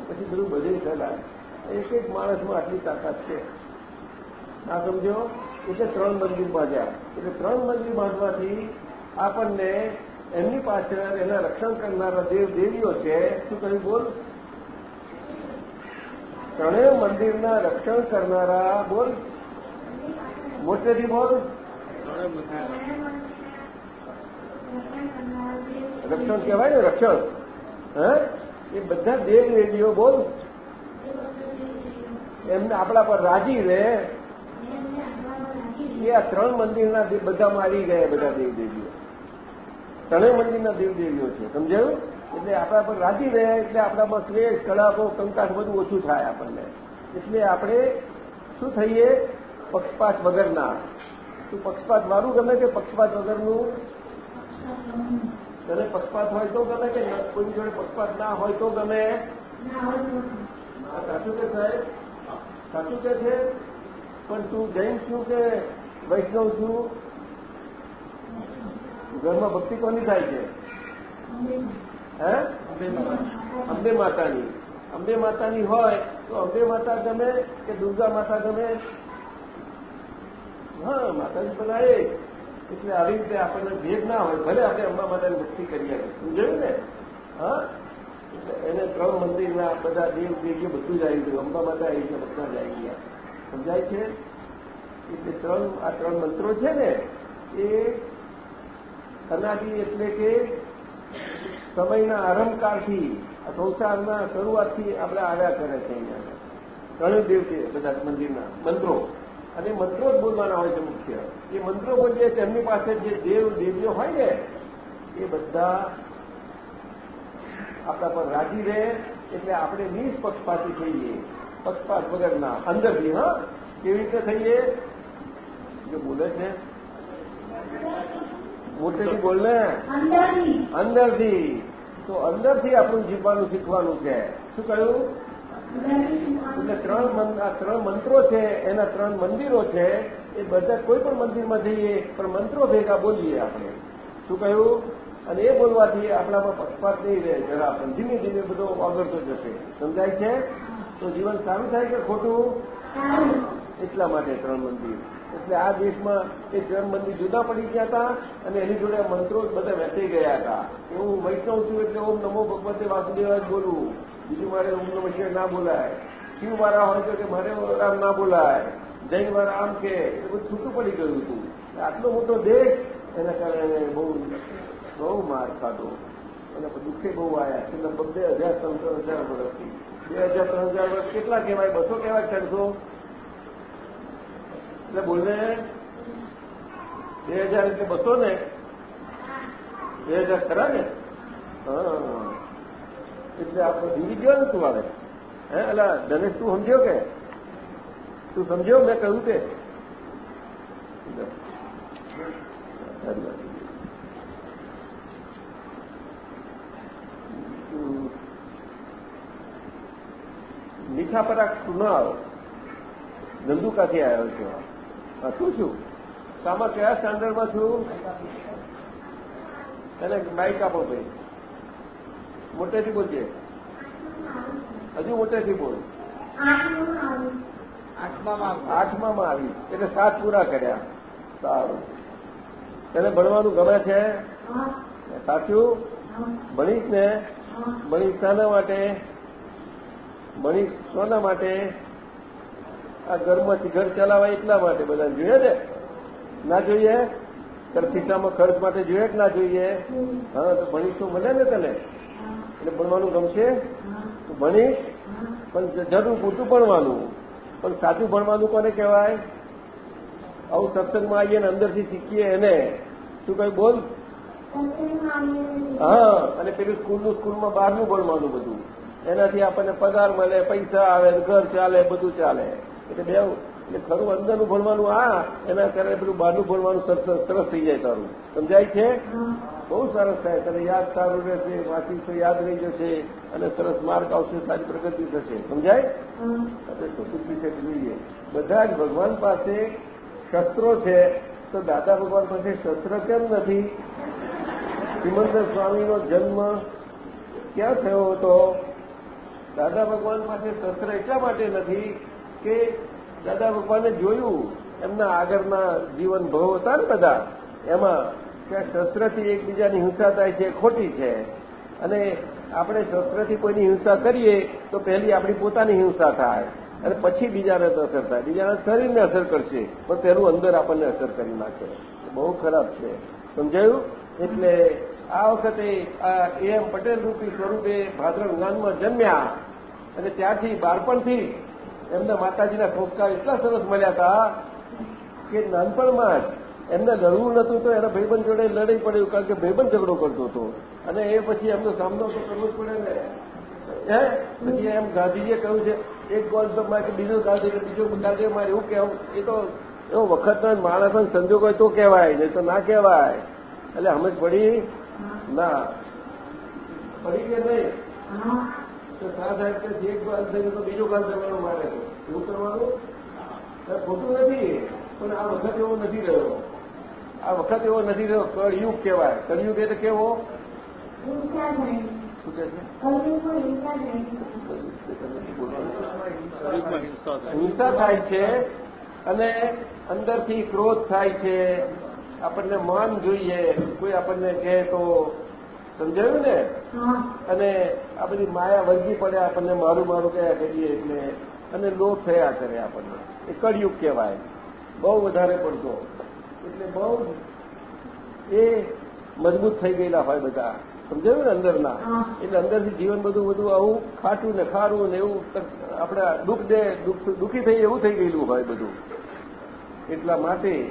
પછી બધું બધે ફેલાય. એક એક માણસમાં આટલી તાકાત છે. ના સમજો? એટલે ત્રણ મંદિર બાંધ્યા. એટલે ત્રણ મંદિર બાંધવાથી આપણને એમની પાછળ એના રક્ષણ કરનારા દેવ દેવીઓ છે. શું કહ્યું બોલ? ત્રણેય મંદિરના રક્ષણ કરનારા બોલ. મોટેથી બોલ રક્ષણ કહેવાય ને, રક્ષણ. હે? એ બધા દેવ રેડીઓ બોલ. એમને આપણા પર રાજી રહે. એ આ ત્રણ મંદિરના બધામાં આવી ગયા બધા દેવ દેવીઓ. ત્રણેય મંદિરના દેવદેવીઓ છે, સમજાયું? એટલે આપણા પર રાજી રહે, એટલે આપણામાં ક્લેશ કલાકો કંકાશ બધું ઓછું થાય આપણને. એટલે આપણે શું થઈએ? પક્ષપાત વગરના. તું પક્ષપાત વાળું ગમે કે પક્ષપાત વગરનું. તને પક્ષપાત હોય તો ગમે કે કોઈની જોડે પક્ષપાત ના હોય તો ગમે? સાચું કે સાહેબ સાચું કે છે? પણ તું જૈન છું કે વૈષ્ણવ છું? ઘરમાં ભક્તિ કોની થાય છે? હે? અંબે માતાની. અંબે માતાની હોય તો અંબે માતા ગમે કે દુર્ગા માતા ગમે? હા, માતાજી બધા એક. એટલે આવી રીતે આપણને ભેદ ના હોય, ભલે આપણે અંબા માતાની ભક્તિ કરીએ. સમજાયું ને? હા? એટલે એને ત્રણ મંદિરના બધા દેવ દેવીઓ બધું જ આવી ગયું. અંબા માતા આવી ગયા બધા જ આવી ગયા. સમજાય છે? એટલે ત્રણ, આ ત્રણ મંત્રો છે ને, એ અનાદિ એટલે કે સમયના આરંભકાળથી સંસારના શરૂઆતથી આપણે આવ્યા કરે છે અહીંયા. ત્રણેય દેવ છે બધા મંદિરના મંત્રો. અને મંત્રો જ બોલવાના હોય છે મુખ્ય. એ મંત્રો બોલીએ તેમની પાસે જે દેવ દેવીઓ હોય ને એ બધા આપણા પર રાજી રહે એટલે આપણે નિષ્પક્ષપાતી થઈએ. પક્ષપાત વગરના અંદરથી હા? કેવી રીતે થઈએ? જો બોલે છે? મોટેથી બોલ ને અંદરથી. અંદરથી. તો અંદરથી આપણું જીવવાનું શીખવાનું છે. શું કહ્યું? એટલે ત્રણ આ ત્રણ મંત્રો છે, એના ત્રણ મંદિરો છે, એ બધા કોઈ પણ મંદિરમાં જઈએ પણ મંત્રો ભેગા બોલીએ આપણે. શું કહ્યું? અને એ બોલવાથી આપણામાં પક્ષપાત નહીં રહે, જરા પણ ધીમે ધીમે બધો આગળતો જશે. સમજાય છે? તો જીવન સારું થાય કે ખોટું? એટલા માટે ત્રણ મંદિર. એટલે આ દેશમાં એ ત્રણ મંદિર જુદા પડી ગયા હતા અને એની જોડે મંત્રો બધા વહેંચાઈ ગયા હતા. એવું વૈષ્ણવ છું એટલે ઓમ નમો ભગવતે વાસુદેવાય જ બોલું બીજું મારે ઓમ નમઃ ના બોલાય. શિવ મારા હોય તો કે મારે રામ ના બોલાય. જૈન મારા આમ કે એ બધું છૂટું પડી ગયું હતું. આટલો મોટો દેશ એના કારણે બહુ બહુ માર ખાધો. અને દુઃખે બહુ આવ્યા છેલ્લા બબ્બે હજાર ત્રણસો હજાર વર્ષથી. બે હજાર ત્રણ હજાર વર્ષ કેટલા કહેવાય? બસો કહેવાય ત્રણસો? એટલે બોલને બે હજાર એટલે બસો ને? બે હજાર ખરા ને? હા. એટલે આપણે ગયો ને આવે? હે એટલે ધનેશ તું સમજ્યો કે? તું સમજ્યો? મેં કહ્યું કે. મીઠા પરાગ તું ન આવો? ધંધુકાથી આવ્યો છું શું છું? સામા કયા સ્ટાન્ડર્ડમાં છું? એને માઇક આપો ભાઈ. મોટેથી બોલજે હજુ મોટેથી બોલ. આઠમામાં આવી. એટલે સાત પૂરા કર્યા. સારું. તને ભણવાનું ગમે છે? સાચું? ભણીશ ને? શાના માટે? ભણીશ શોના માટે? આ ઘરમાંથી ઘર ચલાવાય એટલા માટે બધા જોઈએ ને? ના જોઈએ? ખિસ્સામાં ખર્ચ માટે જોઈએ કે ના જોઈએ? હા, તો ભણીશું મળે ને તને? એટલે ભણવાનું ગમશે? ભણીશ? પણ જરૂર પૂરતું ભણવાનું. પણ સાચું ભણવાનું કોને કહેવાય? આવું સત્સંગમાં આવીએ ને અંદરથી શીખીએ એને. શું કઈ બોલ? હા અને પેલું સ્કૂલનું સ્કૂલમાં બહારનું ભણવાનું બધું. એનાથી આપણને પગાર મળે પૈસા આવે ઘર ચાલે બધું ચાલે. એટલે બે એટલે ખરું અંદરનું ભણવાનું આ એના કારણે પેલું બહારનું ભણવાનું સરસ થઈ જાય તારું. સમજાય છે? બહુ સરસ થાય. તને યાદ સારું રહેશે વાંચી તો યાદ રહી જશે અને સરસ માર્ક આવશે, તારી પ્રગતિ થશે. સમજાય? આપણે તો છે જોઈએ. બધા જ ભગવાન પાસે શસ્ત્રો છે. તો દાદા ભગવાન પાસે શસ્ત્ર કેમ નથી? સિમંદર સ્વામીનો જન્મ ક્યાં થયો હતો? દાદા ભગવાન પાસે શસ્ત્ર એટલા માટે નથી કે દાદા ભગવાને જોયું, એમના આગળના જીવન ભવ હતા ને બધા, એમાં ત્યાં શસ્ત્રથી એકબીજાની હિંસા થાય છે, ખોટી છે. અને આપણે શસ્ત્રથી કોઈની હિંસા કરીએ, તો પહેલી આપણી પોતાની હિંસા થાય. અને પછી બીજાને તો અસર થાય. બીજાના શરીરને અસર કરશે, પણ તેનું અંદર આપણને અસર કરી નાખે. બહુ ખરાબ છે. સમજાયું? એટલે આ વખતે આ એમ પટેલ રૂપી સ્વરૂપે ભાદર જ્ઞાનમાં જન્મ્યા. અને ત્યારથી બાળપણથી એમના માતાજીના સંસ્કાર એટલા સરસ મળ્યા હતા કે નાનપણમાં જ એમને લડવું નતું તો એના ભાઈબંધ જોડે લડાઈ પડ્યું કારણ કે ભાઈબંધ ઝઘડો કરતો હતો. અને એ પછી એમનો સામનો તો કરવો જ પડે ને. હે? પછી એમ ગાંધીજીએ કહ્યું છે, એક ગોલ મારે બીજો ગાંધી કે બીજો ગાંધી મારે એવું કહેવું. એ તો એવો વખત માણસનો સંજોગ હોય તો કહેવાય, નહીં તો ના કહેવાય. એટલે સમજ પડી, ના. પડી કે નહીં? તો સાહેબ સાહેબ કે એક ભાગ થઈને તો બીજો ભાગ દેવાનો મારે એવું કરવાનું? ખોટું નથી. પણ આ વખત એવો નથી રહ્યો. આ વખત એવો નથી રહ્યો. કળયુગ કહેવાય. કળયુગ એટલે કેવો? થાય થાય થાય હિંસા થાય છે અને અંદરથી ક્રોધ થાય છે. આપણને માન જોઈએ. કોઈ આપણને કહે તો સમજાયું ને? અને આ બધી માયા વર્ગી પડે આપણને મારું મારું કયા કરીએ એટલે અને લોભ થયા કરે આપણને. એ કળિયુગ કહેવાય. બહુ વધારે પડતો એટલે બહુ એ મજબૂત થઈ ગયેલા હોય બધા. સમજાયું ને અંદરના. એટલે અંદરથી જીવન બધું બધું આવું ખાટું ને ખારું ને એવું આપણે દુઃખ દે દુઃખ- દુઃખી થઈ એવું થઈ ગયેલું હોય બધું. એટલા માટે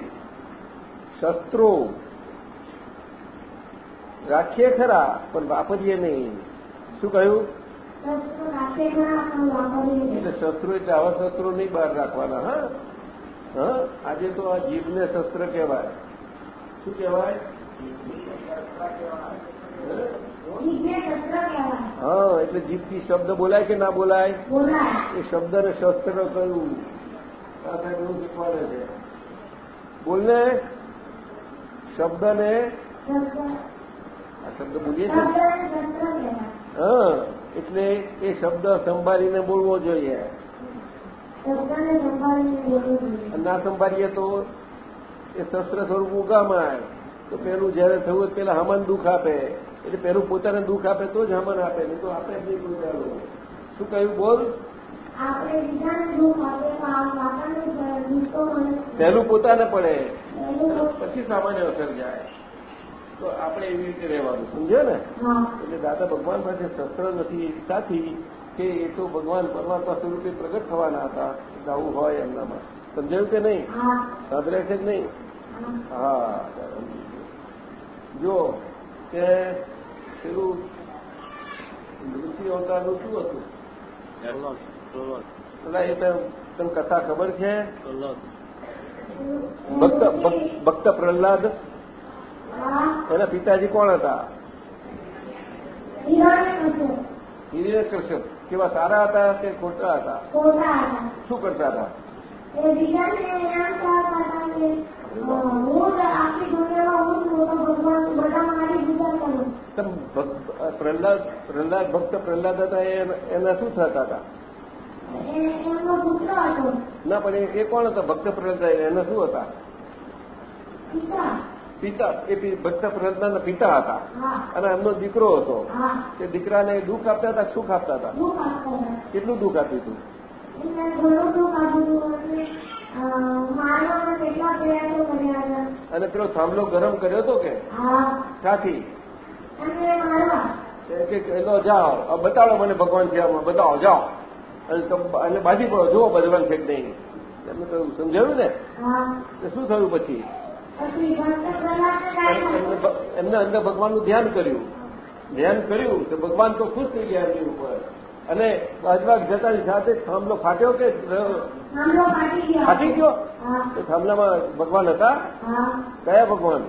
શસ્ત્રો રાખીએ ખરા પણ વાપરીએ નહીં શું કહ્યું શસ્ત્રો રાખે ખરા પણ વાપરીએ નહીં. એટલે શસ્ત્રો એટલે આવા શસ્ત્રો નહીં બહાર રાખવાના હા હા આજે તો આ જીભને શસ્ત્ર કહેવાય શું કહેવાય જીભને શસ્ત્ર કહેવાય. હા એટલે જીભથી શબ્દ બોલાય કે ના બોલાય બોલાય. એ શબ્દને શસ્ત્ર કહ્યું આ સાહેબ એવું શીખવાડે છે બોલને શબ્દને શસ્ત્ર- આ શબ્દ બોલીએ છીએ. હા એટલે એ શબ્દ સંભાળીને બોલવો જોઈએ. ના સંભાળીએ તો એ શસ્ત્ર સ્વરૂપ ઉગામાય. તો પેલું જયારે થયું હોય પેલા હમન દુઃખ આપે. એટલે પેલું પોતાને દુઃખ આપે તો જ હમન આપે નહીં તો આપે જ નહીં શું કહ્યું? બોલ. આપણે. પહેલું પોતાને પડે. પછી સામાન્ય અસર જાય. તો આપણે એવી રીતે રહેવાનું સમજ્યો ને? એટલે દાદા ભગવાન પાસે શસ્ત્ર નથી સાથી કે એ તો ભગવાન પરમાત્મા સ્વરૂપે પ્રગટ થવાના હતા એટલે હોય એમનામાં. સમજાયું કે નહીં? હા. સાંભળે છે કે નહીં? હા. જો કે પેલું મૃત્યુ અવતારનું શું હતું? પેલા એ તને કથા ખબર છે? ભક્ત ભક્ત- પ્રહલાદ? એના પિતાજી કોણ હતા? હિરણ્યકશ્યપ કશ્યપ કેવા સારા હતા કે ખોટા હતા? શું કરતા હતા? પ્રહલાદ પ્રહલાદ ભક્ત પ્રહલાદ હતા એ- એના શું થતા હતા? ના પણ એ- એ કોણ હતા? ભક્ત પ્રહલાદ એના શું હતા? પિતા એ ભક્ત પ્રહલાદના પિતા હતા. અને એમનો દીકરો હતો. એ દીકરાને દુઃખ આપતા હતા સુખ આપતા હતા. કેટલું દુઃખ આપ્યું હતું. અને પેલો થાંભલો ગરમ કર્યો હતો કે? સાથી એનો જાઓ. બતાડો મને ભગવાન છે બતાવો જાઓ. અને બાજી પડો જુઓ ભગવાન છે કે નહીં? એમને તો સમજાયું ને? શું થયું પછી? એમને અંદર ભગવાનનું ધ્યાન કર્યું. ધ્યાન કર્યું તો ભગવાન તો ખુશ થઈ ગયા એમની ઉપર. અને બાજવાગ જતાની સાથે થાંભલો ફાટ્યો કે ફાટી ગયો. તો થાંભલામાં ભગવાન હતા? કયા ભગવાન?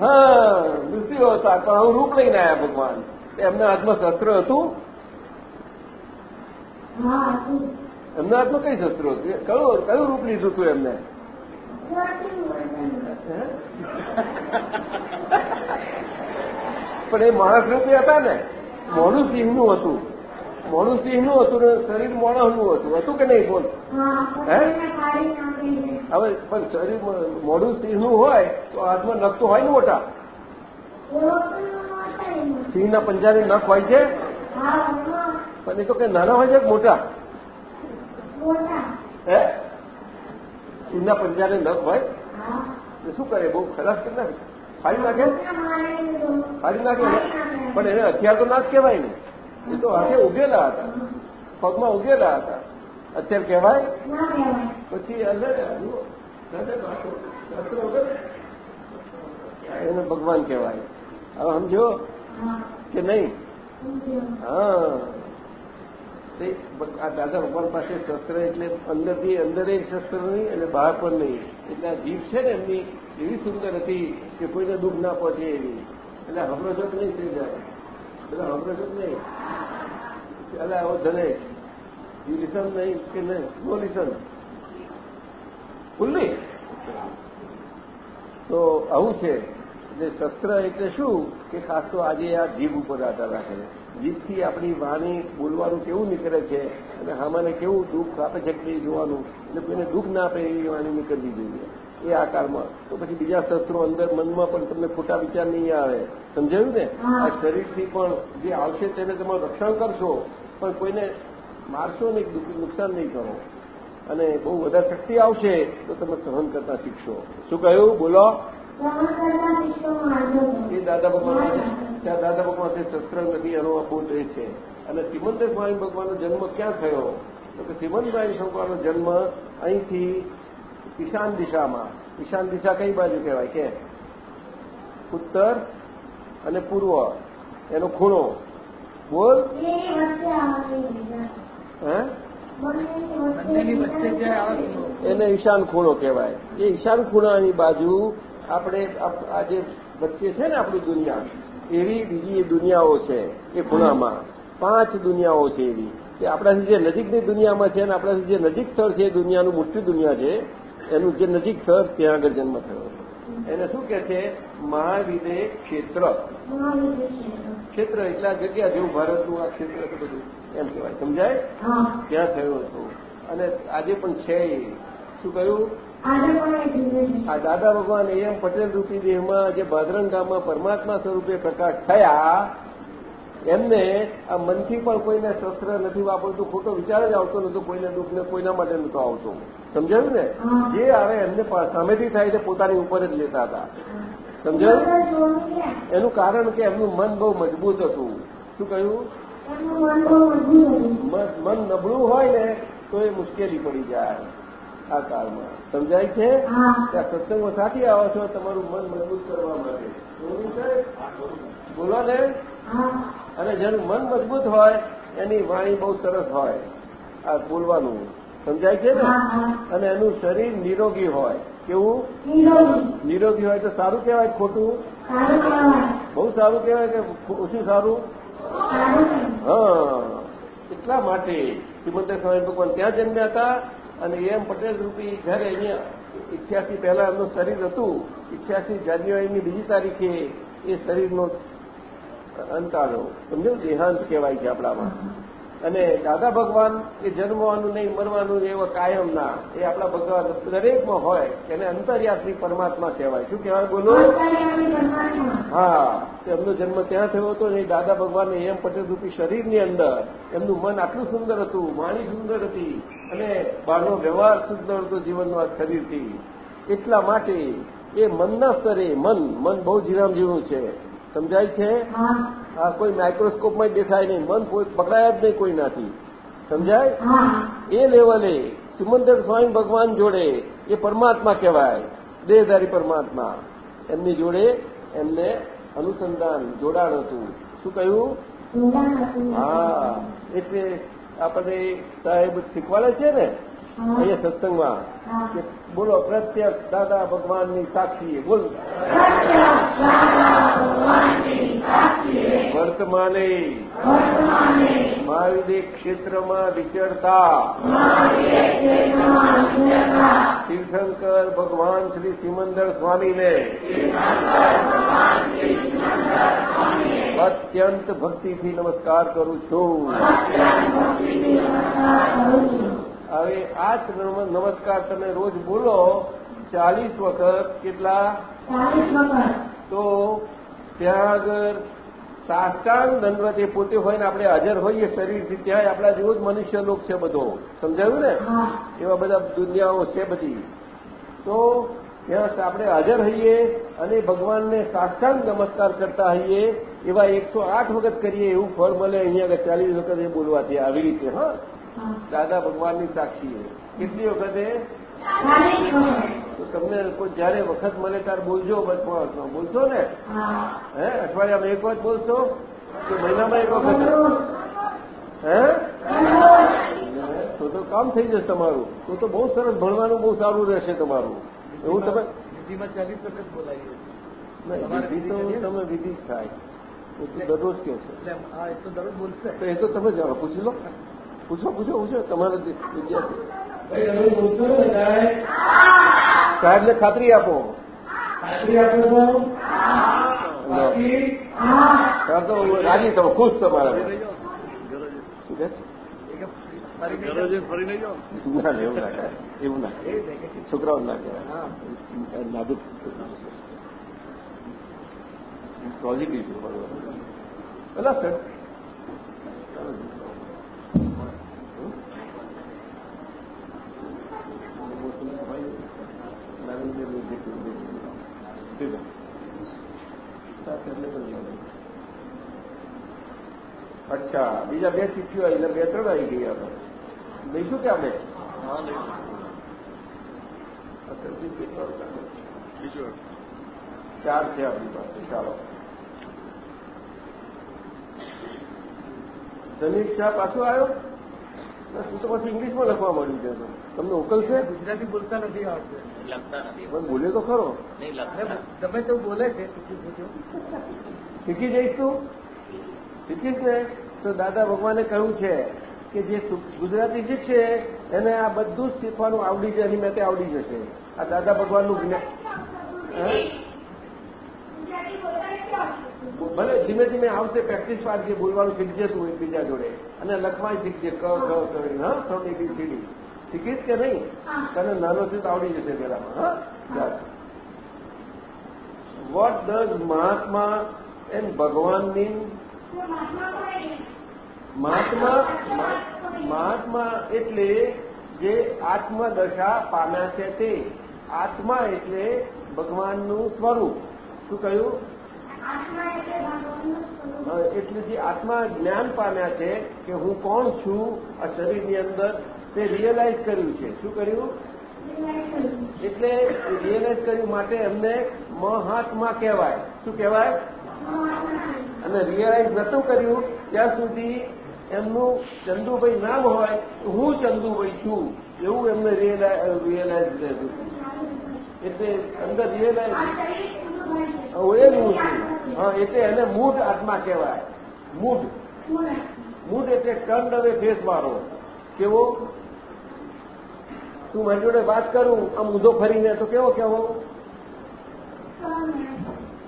હા મૃત્યુ હતા પણ હું રૂપ લઈને આવ્યા ભગવાન. એમના હાથમાં શસ્ત્ર હતું. એમના હાથમાં કઈ શસ્ત્રો કયું કયું રૂપ લીધું હતું એમને? પણ એ માણસ રૂપી હતા ને મોડું સિંહનું હતું. મોડું સિંહનું હતું ને શરીર મોણસનું હતું. હતું કે નહીં બોલ હે? હવે પણ શરીર મોડું સિંહનું હોય તો હાથમાં નખ તો હોય ને મોટા. સિંહના પંજાની નખ હોય છે? પણ એ તો કે નાના હોય છે મોટા? હે? પંજાને નખ હોય તો શું કરે? બહુ ખરાબ કે નાખે ફાડી નાખે? ફાડી નાખે? ને? પણ એને હથિયાર તો ના જ કહેવાય ને. એ તો હાથે ઉગેલા હતા. પગમાં ઉગેલા હતા. અત્યારે કહેવાય? પછી વગર એને ભગવાન કહેવાય. હવે સમજો? કે નહીં? હા. તે આ દાદા ભગવાન પાસે શસ્ત્ર એટલે અંદરથી અંદર શસ્ત્ર નહીં અને બહાર પણ નહીં. એટલે આ જીભ છે ને એમની એવી સુંદર હતી કે કોઈને દુઃખ ના પહોંચે એવી. એટલે હમરોજત નહીં થઈ જાય. બધા હમરોજત નહીં. એટલે આવો ધને યુ લિસન નહીં કે નહીં નો લિસન ખુલ્લી તો આવું છે. એટલે શસ્ત્ર એટલે શું? કે ખાસ તો આજે આ જીભ ઉપર આધાર રાખે છે. જીભથી આપણી વાણી બોલવાનું કેવું નીકળે છે અને હામાને કેવું દુઃખ આપે છે કે જોવાનું? એટલે કોઈને દુઃખ ના આપે એવી વાણી નીકળવી જોઈએ. એ આકારમાં. તો પછી બીજા શસ્ત્રો અંદર મનમાં પણ તમને ખોટા વિચાર નહીં આવે. સમજાયું ને? આ શરીરથી પણ જે આવશે તેને તમે રક્ષણ કરશો પણ કોઈને મારશો નહીં નુકસાન નહીં કરો. અને બહુ વધારે શક્તિ આવશે તો તમે સહન કરતા શીખશો. શું કહ્યું? બોલો. એ દાદા ભગવાન ત્યાં દાદા ભગવાન છે શસ્ત્ર નથી એનો અપૂર્ત એ છે. અને સિમંદર ભગવાનનો જન્મ ક્યાં થયો? તો કે સિમંદભાઈ ભગવાનનો જન્મ અહીંથી ઈશાન દિશામાં. ઈશાન દિશા કઈ બાજુ કહેવાય? કે ઉત્તર અને પૂર્વ. એનો ખૂણો. બોલ. એને ઈશાન ખૂણો કહેવાય. એ ઈશાન ખૂણાની બાજુ આપણે આજે આ જે વચ્ચે છે ને આપણી દુનિયા એવી બીજી દુનિયાઓ છે એ ખૂણામાં. પાંચ દુનિયાઓ છે એવી. કે આપણાથી જે નજીકની દુનિયામાં છે અને આપણાથી જે નજીક સ્થળ છે દુનિયાનું મોટી દુનિયા છે એનું જે નજીક સ્થળ ત્યાં આગળ જન્મ થયો. એને શું કે છે? મહાવિદે ક્ષેત્ર. ક્ષેત્ર એટલે આ જગ્યા જેવું ભારતનું આ ક્ષેત્ર છે બધું. એમ કહેવાય. સમજાય? ત્યાં થયો હતો. અને આજે પણ છે એ. શું કહ્યું? આ દાદા ભગવાન એમ પટેલ રૂપી દેહમાં જે ભાદરંગામાં પરમાત્મા સ્વરૂપે પ્રકાશ થયા એમને આ મનથી પણ કોઈને શસ્ત્ર નથી વાપરતું ખોટો વિચાર જ આવતો નતો કોઈને દુઃખને કોઈના માટે નતો આવતો. સમજાયું ને? જે આવે એમને સામેથી થાય તે પોતાની ઉપર જ લેતા હતા. સમજાયું. એનું કારણ કે એમનું મન બહુ મજબૂત હતું. શું કહ્યું? મન નબળું હોય ને તો એ મુશ્કેલી પડી જાય. આ કાળમાં. સમજાય છે? કે આ સત્સંગો સાથી આવો છો તમારું મન મજબૂત કરવા માટે. બોલો ને. અને જેનું મન મજબૂત હોય એની વાણી બહુ સરસ હોય. આ બોલવાનું. સમજાય છે ને? અને એનું શરીર નિરોગી હોય. કેવું? નિરોગી. હોય તો સારું કહેવાય ખોટું? બહુ સારું કહેવાય કે ઓછું સારું. હા. એટલા માટે શ્રીમંત સ્વામી ભગવાન ત્યાં જન્મ્યા હતા. અને એમ પટેલ રૂપી જ્યારે અહીંયા ઇઠ્યાસી પહેલા એમનું શરીર હતું ઇઠ્યાસી જાન્યુઆરીની બીજી તારીખે એ શરીરનો અંત આવ્યો. દેહાંત કહેવાય છે આપણામાં. અને દાદા ભગવાન એ જન્મવાનું નહીં, મરવાનું એવા કાયમ ના એ આપણા ભગવાન દરેકમાં હોય, એને અંતર્યાત્રી પરમાત્મા કહેવાય. શું કહેવાય? બોલો. હા એમનો જન્મ ત્યાં થયો હતો? ને દાદા ભગવાનને એમ પટેલ રૂપી શરીરની અંદર. એમનું મન આટલું સુંદર હતું, વાણી સુંદર હતી. અને બહારનો વ્યવહાર સુંદર હતો જીવનનો આ શરીરથી. એટલા માટે એ મનના સ્તરે મન મન બહુ જીરામ જેવું છે. સમજાય છે? હા. કોઈ માઇક્રોસ્કોપમાં જ દેખાય નહીં. મન કોઈ પકડાય જ નહીં કોઈનાથી. સમજાય? એ લેવલે સિમંદર સ્વામી ભગવાન જોડે એ પરમાત્મા કહેવાય. દેહધારી પરમાત્મા. એમની જોડે એમને અનુસંધાન જોડાણ હતું. શું કહ્યું? હા. એટલે આપણે સાહેબ શીખવાડે છે ને. અહીંયા સત્સંગમાં. કે બોલો પ્રત્યક્ષ દાદા ભગવાનની સાક્ષી બોલ. વર્તમાને મહાવિદે ક્ષેત્રમાં વિચરતા. શિવશંકર ભગવાન શ્રી સિમંદર સ્વામીને. અત્યંત ભક્તિથી નમસ્કાર કરું છું. હવે આ જ નમસ્કાર તમે રોજ બોલો ચાલીસ વખત કેટલા? તો ત્યાં આગળ સાષ્ટાંગ દંડવત એ પોતે હોય ને આપણે હાજર હોઈએ શરીરથી ત્યાં આપણા જેવો જ મનુષ્ય લોક છે બધો. સમજાયું ને? એવા બધા દુનિયાઓ છે બધી. તો ત્યાં આપણે હાજર હઈએ અને ભગવાનને સાષ્ટાંગ નમસ્કાર કરતા હઈએ એવા એકસો આઠ વખત કરીએ એવું ફળ મળે અહીંયા આગળ ચાલીસ વખત એ બોલવાથી આવી રીતે હા? દાદા ભગવાનની સાક્ષી કેટલી વખતે? તો તમને કોઈ જ્યારે વખત મળે ત્યારે બોલજો બસ બોલશો ને? હા. હે? અઠવાડિયામાં એક વખત બોલશો? કે મહિનામાં એક વખત? હે? તો તો કામ થઈ જશે તમારું. તો તો બહુ સરસ ભણવાનું બહુ સારું રહેશે તમારું. એવું તમે વિધિમાં ચાલીસ વખત બોલાવીએ. નહીં, વિધિ તો તમે વિધિ જ થાય. દરરોજ કે છો. તો દરરોજ બોલશે. તો એ તો તમે જાણો પૂછી લો. પૂછો પૂછો પૂછો. તમારા વિદ્યાર્થી ભાઈ ને સાહેબને ખાતરી આપો. ખાતરી આપો રાજી થવો ખુશ તમારા શું કહે એવું ના કરાય એવું ના એ છોકરાઓ ના કહેવાય. નાદુક પોઝિટિવ છે પેલા સર અચ્છા બીજા બે ચિઠ્ઠીઓ આવી એટલે બે ત્રણ આવી ગઈ આપણે લઈશું કે આપણે ચાર છે આપણી પાસે ચાલો. ધનિક શાહ પાછો આવ્યો શું તો પછી ઇંગ્લિશમાં લખવા મળ્યું છે તો. તમને ઉકલશે ગુજરાતી બોલતા નથી આવડતું. લખતા નથી. પણ બોલ્યો તો ખરો. નહીં અને ગમે તેવું બોલે છે શીખી જઈશ તું. શીખીશ ને તો? દાદા ભગવાને કહ્યું છે કે જે ગુજરાતી શીખશે એને આ બધું જ શીખવાનું આવડી જાય એની મેં આવડી જશે. આ દાદા ભગવાનનું જ્ઞાન હે? ભલે ધીમે ધીમે આવશે પ્રેક્ટિસ વાળજે બોલવાનું શીખજે તું એકબીજા જોડે. અને લખવાય શીખજે ક ક કરીને હા ફ્રોમ એબીસીડી શીખીશ કે નહીં? તને નાનો થી આવડી જશે પેલામાં હા? What does Mahatma and Bhagwan mean Mahatma Mahatma એટલે જે આત્મદશા પામ્યા છે તે. આત્મા એટલે ભગવાનનું સ્વરૂપ. શું કહ્યું? એટલે જે આત્મા જ્ઞાન પામ્યા છે કે હું કોણ છું આ શરીરની અંદર તે રિયલાઇઝ કર્યું છે. શું કર્યું? એટલે રિયલાઇઝ કર્યું માટે એમને મહાત્મા કહેવાય. શું કહેવાય? અને રિયલાઇઝ નતું કર્યું ત્યાં સુધી એમનું ચંદુભાઈ નામ હોય તો હું ચંદુભાઈ છું. એવું એમને રિયલાઇઝ રહેતું એટલે અંદર રિયલાઇઝ એ જ એટલે એને મૂઢ આત્મા કહેવાય. મૂઢ. મૂઢ એટલે ટર્ન અવે ફેસ મારો. કેવો? તું મારી જોડે વાત કરું, આમ ઊંધો ફરીને તો કેવો કેવો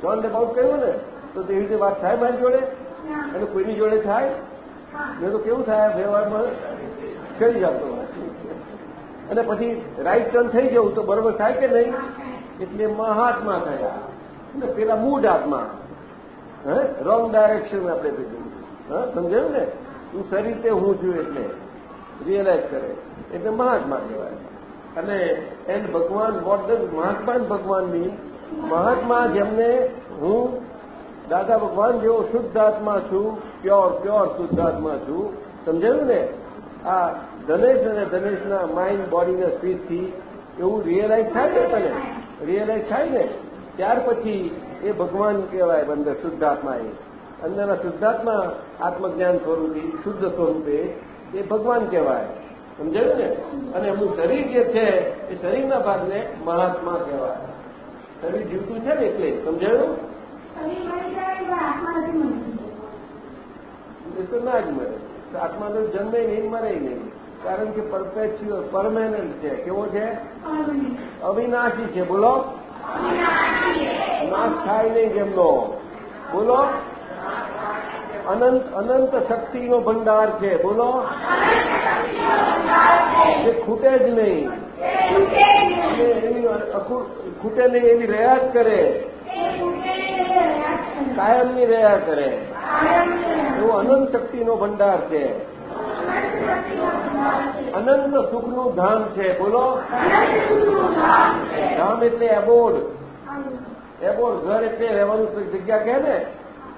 ટર્ન અબાઉટ કહ્યું ને, તો તેવી રીતે વાત થાય મારી જોડે? અને કોઈની જોડે થાય? મેં તો કેવું થાય? વ્યવહારમાં ચડી જતો. અને પછી રાઈટ ટર્ન થઈ જવું તો બરોબર થાય કે નહીં? એટલે મહાત્મા થયા. અને પેલા મૂળ હાથમાં. હે? રોંગ ડાયરેક્શન આપણે કીધું હા? સમજાયું ને? તું સરી રીતે હું છું એટલે. રિયલાઇઝ કરે. એટલે મહાત્મા કહેવાય. અને એન્ડ ભગવાન વોટ ડઝ મહાત્મા and ભગવાનની. મહાત્મા જેમને હું, દાદા ભગવાન જેવો શુદ્ધ આત્મા છું પ્યોર પ્યોર શુદ્ધ આત્મા છું. સમજાયું ને? આ ધનેશ અને ધનેશના માઇન્ડ બોડીના સ્પીચથી એવું રિયલાઇઝ થાય ને તને? રિયલાઇઝ થાય ને? ત્યાર પછી એ ભગવાન કહેવાય અંદર શુદ્ધાત્મા એ. અંદરના શુદ્ધાત્મા આત્મજ્ઞાન સ્વરૂપે શુદ્ધ સ્વરૂપે એ ભગવાન કહેવાય. સમજાયું ને? અને એમનું શરીર જે છે એ શરીરના ભાગને મહાત્મા કહેવાય. શરીર જીવતું છે ને એટલે સમજાયું? એ તો ના જ મળે આત્માનો જન્મે નહીં મરે નહીં. કારણ કે પરપેચ્યુઅલ પરમેનન્ટ છે. કેવો છે? અવિનાશી છે. બોલો. નાશ થાય નહીં જેમનો. બોલો? અનંત અનંત શક્તિનો ભંડાર છે. બોલો? જે ખૂટે જ નહીં. એવી ખૂટે નહીં એવી રહ્યા જ કરે. કાયમની રહ્યા કરે. એવો અનંત શક્તિનો ભંડાર છે. અનંત સુખનું ધામ છે, બોલો. ધામ એટલે એબોર્ડ એબોર્ડ ઘર એટલે રહેવાનું જગ્યા કહે ને?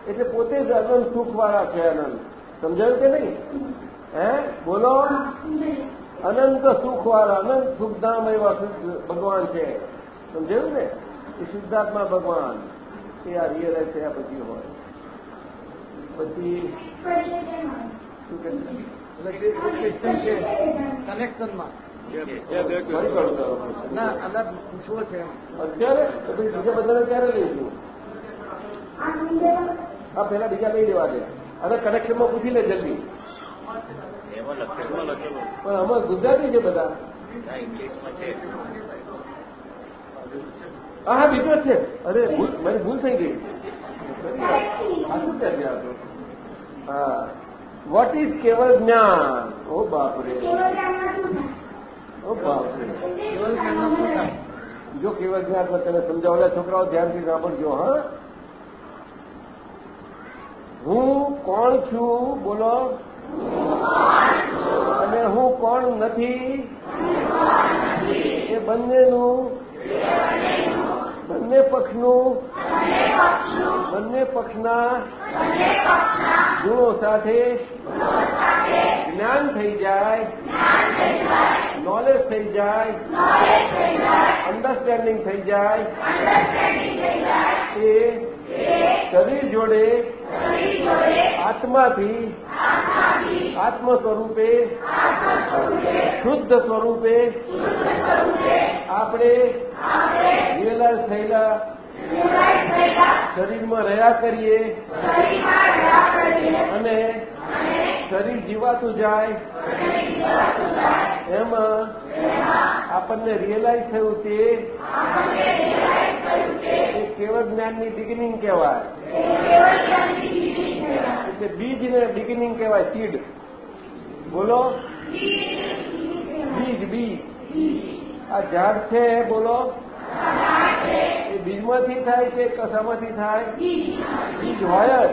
એટલે પોતે જ અનંત સુખ વાળા છે અનંત. સમજાયું કે નહીં? હે? બોલો. અનંત સુખ વાળા અનંત સુખધામ એવા ભગવાન છે. સમજાયું ને? એ શુદ્ધાત્મા ભગવાન. એ આ રિયલાઇઝ થયા પછી હોય. પછી ક્રિશ્ચન પેલા બીજા લઈ લેવા દે અને કનેક્શનમાં પૂછી લે જલ્દી પણ અમે ગુજરાતી છે બધા હા હા, બીજો છે. અરે મારી ભૂલ થઈ ગઈ. હા. વોટ ઇઝ કેવળ જ્ઞાન ઓ બાપરે ઓ બાપરે જો કેવળ જ્ઞાનમાં તમે સમજાવેલા છોકરાઓ ધ્યાનથી સાંભળજો હા હું કોણ છું બોલો અને હું કોણ નથી? એ બંનેનું બંને પક્ષનું બંને પક્ષના ગુણો સાથે જ્ઞાન થઈ જાય નોલેજ થઈ જાય અન્ડરસ્ટેન્ડિંગ થઈ જાય એ શરીર જોડે આત્માથી આત્મ સ્વરૂપે શુદ્ધ સ્વરૂપે આપણે રિયલાઇઝ થયેલા શરીરમાં રહ્યા કરીએ. અને શરીર જીવાતું જાય. એમાં આપણને રિયલાઇઝ થયું તે એ કેવળ જ્ઞાનની બિગિનિંગ કહેવાય. એટલે બીજને બિગિનિંગ કહેવાય સીડ બોલો? બીજ બીજ. આ ઝાડ છે બોલો? એ બીજમાંથી થાય કે કસામાંથી થાય? બીજ હોય જ.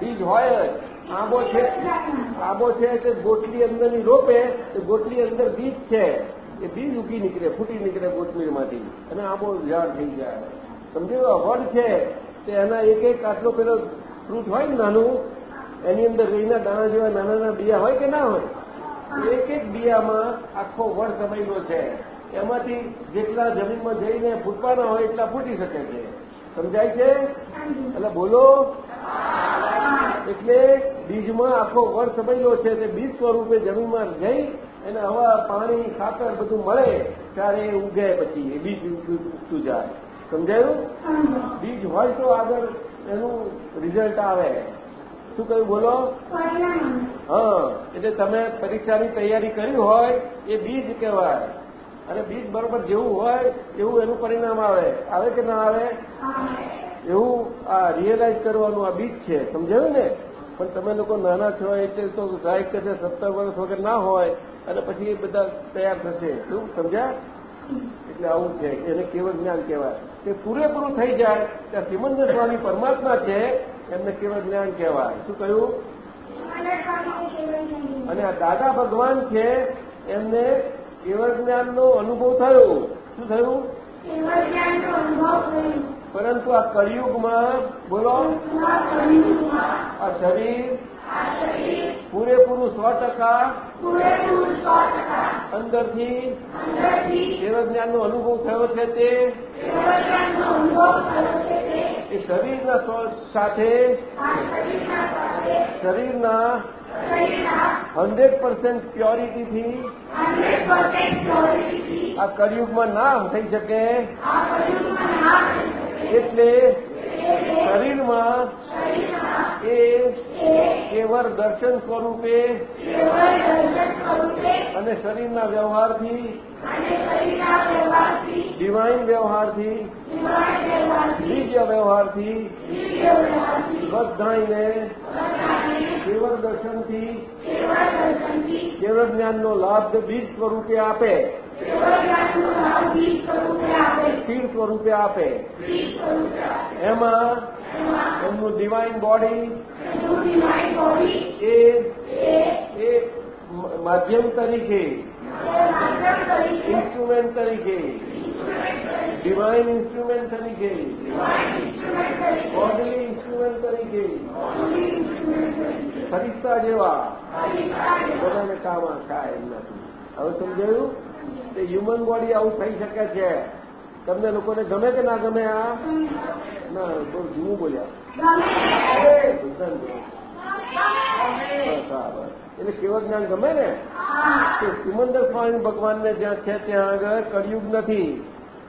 બીજ હોય જ. આંબો છે. આંબો છે તે ગોટલી અંદરની રોપે, તો ગોટલી અંદર બીજ છે. એ બીજ ઉગી નીકળે, ફૂટી નીકળે કોથમીરમાંથી અને આંબો ઝાડ થઈ જાય. સમજ્યું વડ છે. તે એના એક એક આટલો પેલો ફ્રૂટ હોય નાનું, એની અંદર રહીના દાણા જેવા નાના નાના બિયા હોય કે ના હોય? એક એક બિયામાં આખો વડ સમાયેલો છે. એમાંથી જેટલા જમીનમાં જઈને ફૂટવાના હોય એટલા ફૂટી શકે છે. સમજાય છે? એટલે બોલો. એટલે બીજમાં આખો વડ સમયેલો છે તે બીજ સ્વરૂપે જમીનમાં જઈ એને હવા પાણી ખાતર બધું મળે ત્યારે એ ઉગે પછી એ બીજ ઉગતું જાય. સમજાયું? બીજ હોય તો આગળ એનું રિઝલ્ટ આવે. શું કહ્યું બોલો? હા. એટલે તમે પરીક્ષાની તૈયારી કરી હોય એ બીજ કહેવાય. અને બીજ બરોબર જેવું હોય એવું એનું પરિણામ આવે. આવે કે ના આવે? એવું આ રિયલાઇઝ કરવાનું આ બીજ છે. સમજાયું ને? પણ તમે લોકો નાના છો એટલે તો સાહેબ કે સત્તર વર્ષ વગર ના હોય અને પછી એ બધા તૈયાર થશે. શું? સમજ્યા? એટલે આવું છે. એને કેવળ જ્ઞાન કહેવાય. તે પૂરેપૂરું થઈ જાય ત્યાં સિમંદર સ્વામી પરમાત્મા છે એમને કેવળ જ્ઞાન કહેવાય. શું કહ્યું? અને આ દાદા ભગવાન છે એમને કેવળ જ્ઞાનનો અનુભવ થયો. શું થયું? પરંતુ આ કળિયુગમાં બોલો. આ શરીર પૂરેપૂરું સો ટકા અંદરથી કેવળ જ્ઞાનનો અનુભવ થયો છે તે. એ શરીરના સાથે શરીરના હંડ્રેડ પર્સન્ટ પ્યોરિટીથી આ કળિયુગમાં ના થઈ શકે. એટલે શરીરમાં એ કેવળ દર્શન સ્વરૂપે અને શરીરના વ્યવહારથી ડિવાઇન વ્યવહારથી દિવ્ય વ્યવહારથી બધાઈને કેવળ દર્શનથી કેવળ જ્ઞાનનો લાભ બીજ સ્વરૂપે આપે. સ્થિર સ્વરૂપે આપે એમાં એમનું ડિવાઇન બોડી એ માધ્યમ તરીકે ઇન્સ્ટ્રુમેન્ટ તરીકે ડિવાઇન ઇન્સ્ટ્રુમેન્ટ તરીકે બોડી ઇન્સ્ટ્રુમેન્ટ તરીકે ફરિસ્તા જેવા બધાને કામ થાય એમ હવે સમજાયું તે હ્યુમન બોડી આવું થઈ શકે છે. તમને લોકોને ગમે કે ના ગમે આ? ના, બહુ જૂનું બોલ્યા. એટલે કેવળ જ્ઞાન ગમે ને? કે સિમંદર સ્વામી ભગવાનને જ્યાં છે ત્યાં આગળ કળિયુગ નથી.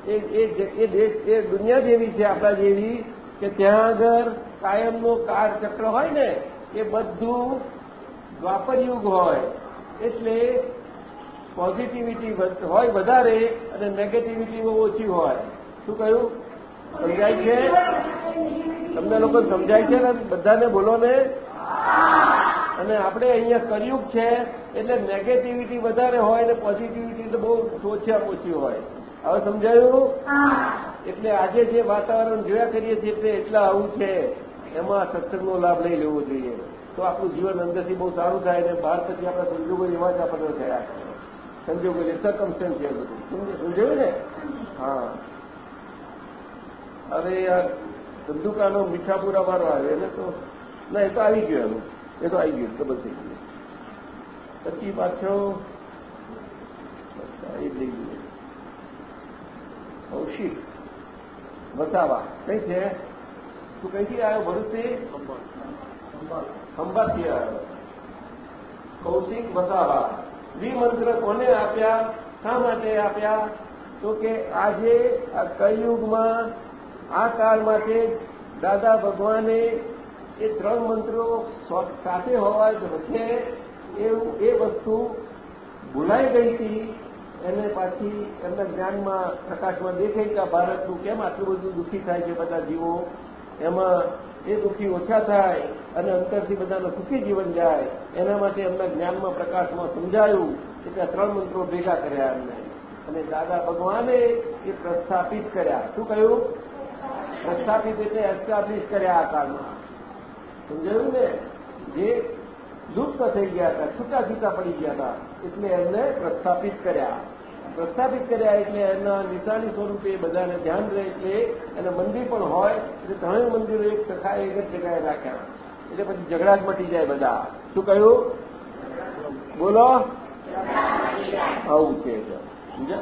એ દેશ, એ દુનિયા જેવી છે આપણા જેવી કે ત્યાં આગળ કાયમનો કાર ચક્ર હોય ને, એ બધું દ્વાપર યુગ હોય. એટલે પોઝિટિવિટી હોય વધારે અને નેગેટિવિટી બહુ ઓછી હોય. શું કહ્યું? સમજાય છે? તમને લોકો સમજાય છે ને? બધાને બોલો ને? અને આપણે અહીંયા કર્યું છે એટલે નેગેટિવિટી વધારે હોય ને પોઝિટિવિટી તો બહુ ઓછા ઓછી હોય. હવે સમજાયું? એટલે આજે જે વાતાવરણ જોયા કરીએ છીએ એટલે એટલા આવું છે. એમાં સત્સંગનો લાભ લઈ લેવો જોઈએ. તો આપણું જીવન અંદરથી બહુ સારું થાય ને બહાર પછી આપણા સંજોગો એવા જ આપણને થયા. સંજોગો સરકમસ્ટન્સ છે બધું. સમજાયું ને? હા. અરે યાર ધંધુકાનો મીઠાપુરા વાળો આવે એને તો ના એ તો આવી ગયો એનું. એ તો આવી ગયું ખબર થઈ ગયું. પછી પાછો એ લઈ ગયું. કૌશિક વસાવા કઈ છે? તું કઈથી આવ્યો? ભરૂચથી? ખંભાતથી આવ્યો. કૌશિક વસાવા વિમંત્ર કોને આપ્યા? શા માટે આપ્યા? તો કે આજે આ કલયુગમાં, આ કાળ માટે દાદા ભગવાને એ ત્રણ મંત્રો સાથે હોવા જ છે એવું એ વસ્તુ ભૂલાઈ ગઈ હતી. એને પાછી એમના જ્ઞાનમાં પ્રકાશમાં દેખાય કે ભારતનું કેમ આટલું બધું દુઃખી થાય છે બધા જીવો? એમાં એ દુઃખી ઓછા થાય અને અંતરથી બધાનું સુખી જીવન જાય, એના માટે એમના જ્ઞાનમાં, પ્રકાશમાં સમજાયું ત્યાં ત્રણ મંત્રો ભેગા કર્યા એમને. અને દાદા ભગવાને એ પ્રસ્થાપિત કર્યા. શું કહ્યું? પ્રસ્થાપિત એટલે એસ્ટાબ્લિશ કર્યા આ કાળમાં. સમજાયું ને? જે લુપ્ત થઈ ગયા હતા છૂટા છૂટા પડી ગયા હતા, એટલે એમને પ્રસ્થાપિત કર્યા. પ્રસ્થાપિત કર્યા એટલે એના નિશાની સ્વરૂપે બધાને ધ્યાન રહે એટલે એને મંદિર પણ હોય એટલે ત્રણેય મંદિરો એક સખા એક જ જગ્યાએ રાખ્યા એટલે પછી ઝઘડા જ મટી જાય બધા. શું કહ્યું? બોલો. આવું છે. સમજ્યા?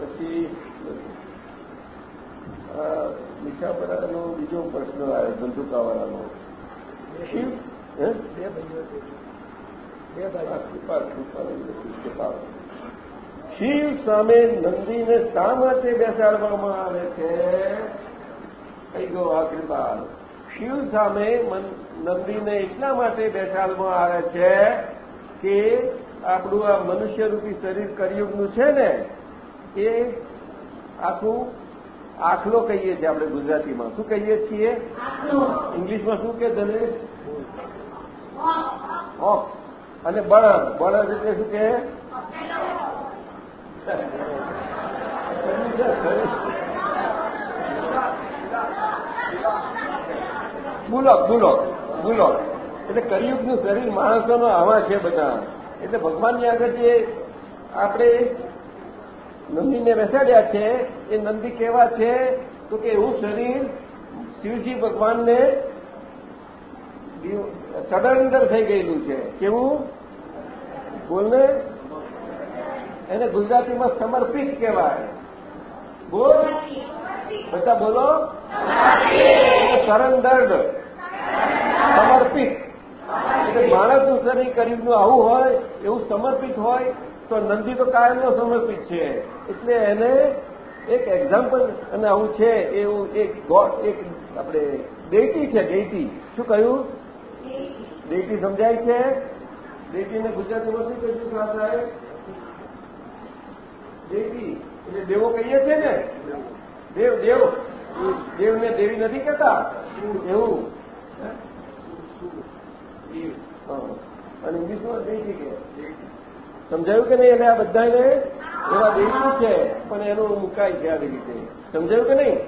પછી મીઠાપરાનો બીજો પ્રશ્ન આવ્યો ધંધુકાવાળાનો શિવ હે? બે ભાઈઓ બે બે કૃપા કૃપા કૃપા. શિવ સામે નંદીને શા માટે બેસાડવામાં આવે છે? કઈ ગયો આ કૃપા શિવ સામે નંદીને એટલા માટે બેસાડવામાં આવે છે કે આપણું આ મનુષ્યરૂપી શરીર કરિયુગનું છે ને એ આખું આખલો કહીએ છીએ આપણે ગુજરાતીમાં. શું કહીએ છીએ? ઇંગ્લિશમાં શું કે ધને અને બળદ. બળદ એટલે શું કે? બુલોક બુલોક બુલોક એટલે કરિયુગનું શરીર માણસોનો આવા છે બધા. એટલે ભગવાનની આગળ જે આપણે નંદીને બેસાડ્યા છે, એ નંદી કેવા છે? તો કે એવું શરીર શિવજી ભગવાનને સરેન્ડર થઈ ગયેલું છે. કેવું? બોલને? એને ગુજરાતીમાં સમર્પિત કહેવાય. બોલ. બધા બોલો. સરેન્ડર્ડ સમર્પિત. એટલે માણસ શરીર કરીબનું આવું હોય, એવું સમર્પિત હોય, તો નંદી તો કાયમનો સમર્પિત છે. એટલે એને એક એક્ઝામ્પલ અને આવું છે, એવું એક ગોડ એક આપણે ડેટી છે ડેટી શું કહ્યું? ડેટી સમજાય છે? ડેટીને ગુજરાતીમાં શું કહ્યું? સાહેબ દેવી, એટલે દેવો કહીએ છીએ ને? દેવ દેવ. દેવને દેવી નથી કહેતા. એવું. અને ઇંગ્લિશમાં દેવી કે? સમજાયું કે નહીં? એટલે આ બધાને એવા દેવી છે, પણ એનું મુકાય છે આવી રીતે. સમજાયું કે નહીં?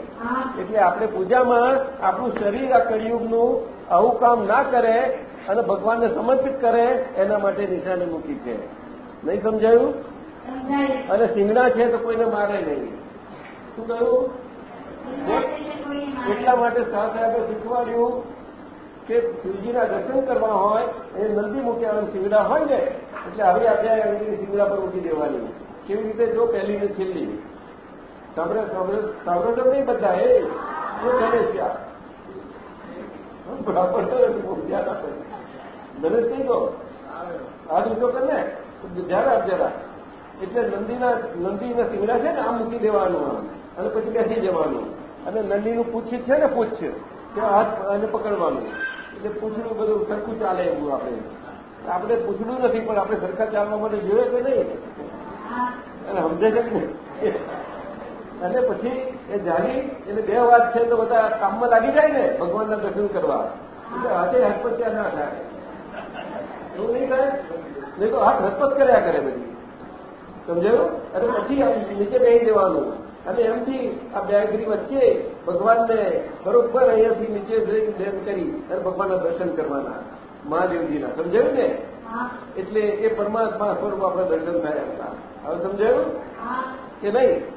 એટલે આપણે પૂજામાં આપણું શરીર આ કળિયુગનું આવું કામ ના કરે અને ભગવાનને સમર્પિત કરે, એના માટે નિશાને મૂકી છે. નહીં સમજાયું? અને સિંગડા છે તો કોઈને મારે નહીં. શું કહ્યું? એટલા માટે શાહ સાહેબે શીખવાડ્યું કે શિવજીના દર્શન કરવા હોય એ નંદી મૂક્યા સિંગડા હોય ને એટલે હવે આપણે આગળની સિંગડા પર મૂકી દેવાની. કેવી રીતે? જો પહેલી ને છેલ્લી. સાંભળે સાંભળે સાંભળે તો નહીં બધા એ શું કરે છે બરાબર નહીં તો આ દિવસો કર ને ધ્યાન આપ જરા એટલે નંદીના નંદીના સિંગડા છે ને, આમ મૂકી દેવાનું અને પછી બેસી જવાનું. અને નંદીનું પૂછ છે ને પૂછ કે હાથ અને પકડવાનું. એટલે પૂછડું બધું, સરખું ચાલે એવું આપણે. આપણે પૂછડું નથી, પણ આપણે સરખા ચાલવા માટે જોઈએ કે નહીં? અને સમજે છે કે? અને પછી એ જાણી એટલે બે વાત છે તો બધા કામમાં લાગી જાય ને, ભગવાનના દર્શન કરવા. એટલે હાથે હસપત્યા ના થાય. એવું નહીં થાય? નહીં તો હાથ હસપત કર્યા કરે બધી. સમજાયું? અને પછી નીચે નહીં જવાનું. અને એમથી આ બેગરી વચ્ચે ભગવાનને બરોબર અહીંયાથી નીચે જઈને ધ્યાન કરી અને ભગવાનના દર્શન કરવાના. મહાદેવજીના. સમજાયું ને? એટલે એ પરમાત્મા સ્વરૂપ આપણે દર્શન થાય હતા. હવે સમજાયું? કે નહીં?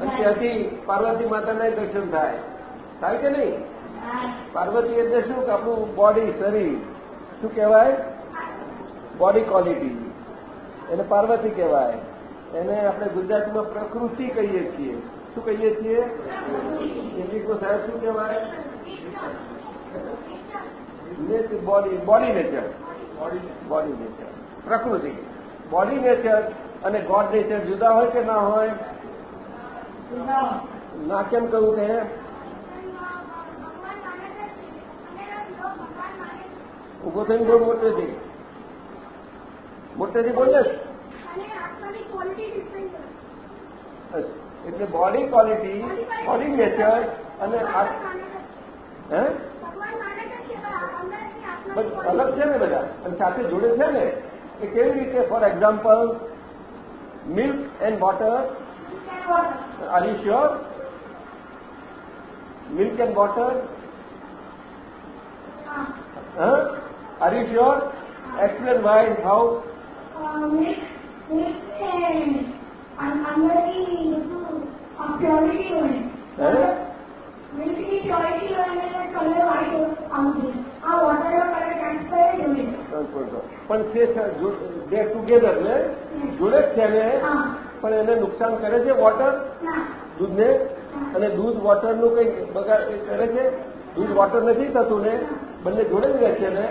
અને ત્યાંથી પાર્વતી માતાના દર્શન થાય. થાય કે નહીં? પાર્વતી એટલે શું? કે આપણું બોડી શરીર શું કહેવાય? બોડી ક્વોલિટી એને પાર્વતી કહેવાય. એને આપણે ગુજરાતીમાં પ્રકૃતિ કહીએ છીએ. શું કહીએ છીએ? ઇંગ્લિશમાં સાહેબ શું કહેવાય? Nature body body nature body nature પ્રકૃતિ. બોડી નેચર અને ગોડ નેચર જુદા હોય કે ના હોય? ના, કેમ કહ્યું તે ઊભો થઈને બહુ મોટેથી. મોટેથી બોલે એટલે બોડી ક્વોલિટી બોડી નેચર અને હે અલગ છે ને બધા અને સાથે જોડે છે ને એ કેવી રીતે for example milk and water are you sure milk and water huh? Are you sure? Explain why, how. Purity હોય હે? મિલ્કની પ્યોરિટી પણ તે બે ટુગેધર ને જોડે જ છે ને પણ એને નુકસાન કરે છે વોટર દૂધને? અને દૂધ વોટરનું કંઈક બગાડ કરે છે? દૂધ વોટર નથી થતું ને બંને જોડે જ રહે છે ને?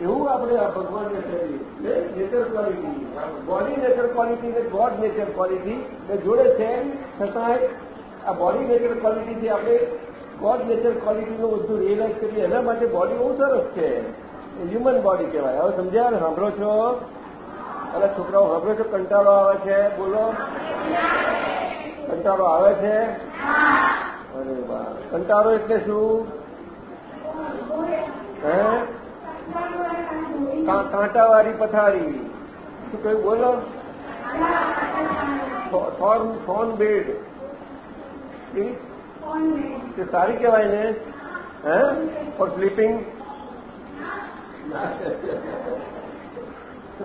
એવું આપણે આ ભગવાનને કહીએ. Nature quality body nature quality ને ગોડ નેચર ક્વોલિટી બે જોડે છે છતાંય આ બોડી નેચર ક્વોલિટીથી આપણે ગોડ નેચર ક્વોલિટીનું બધું રિયલાઇઝ કરીએ. એના માટે બોડી બહુ સરસ છે. હ્યુમન બોડી કહેવાય. હવે સમજ્યા ને? સાંભળો છો? અને છોકરાઓ સાંભળો છો? કંટાળો આવે છે? બોલો. કંટાળો આવે છે? અરે વાહ. કંટાળો એટલે શું? હે? કાંટાવાળી પથારી. શું કહ્યું? બોલો. Thorn bed. એ સારી કહેવાય ને? હે? ફોર સ્લીપિંગ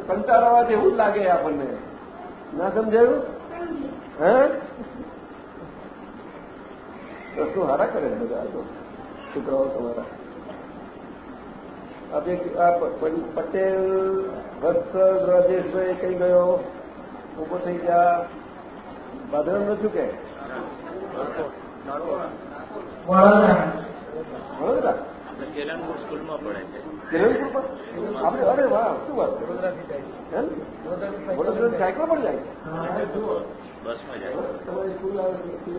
કંટાળાવાથી એવું જ લાગે આપણને. ના સમજાયું? હે? તો શું હારા કરે બધા તો છોકરાઓ તમારા? પટેલ વત્સલ રાજેશભાઈ કઈ ગયો? ઊભો થઈ ગયા બાદરમ શું કે વડોદરા. આપણે કેલનપુર સ્કૂલમાં પડે છે. કેરળપુર પર? આપણે અરે વાહ શું વાત વડોદરા સાયકલ પણ જાય? બસમાં જાય. તમારી સ્કૂલ આવે છે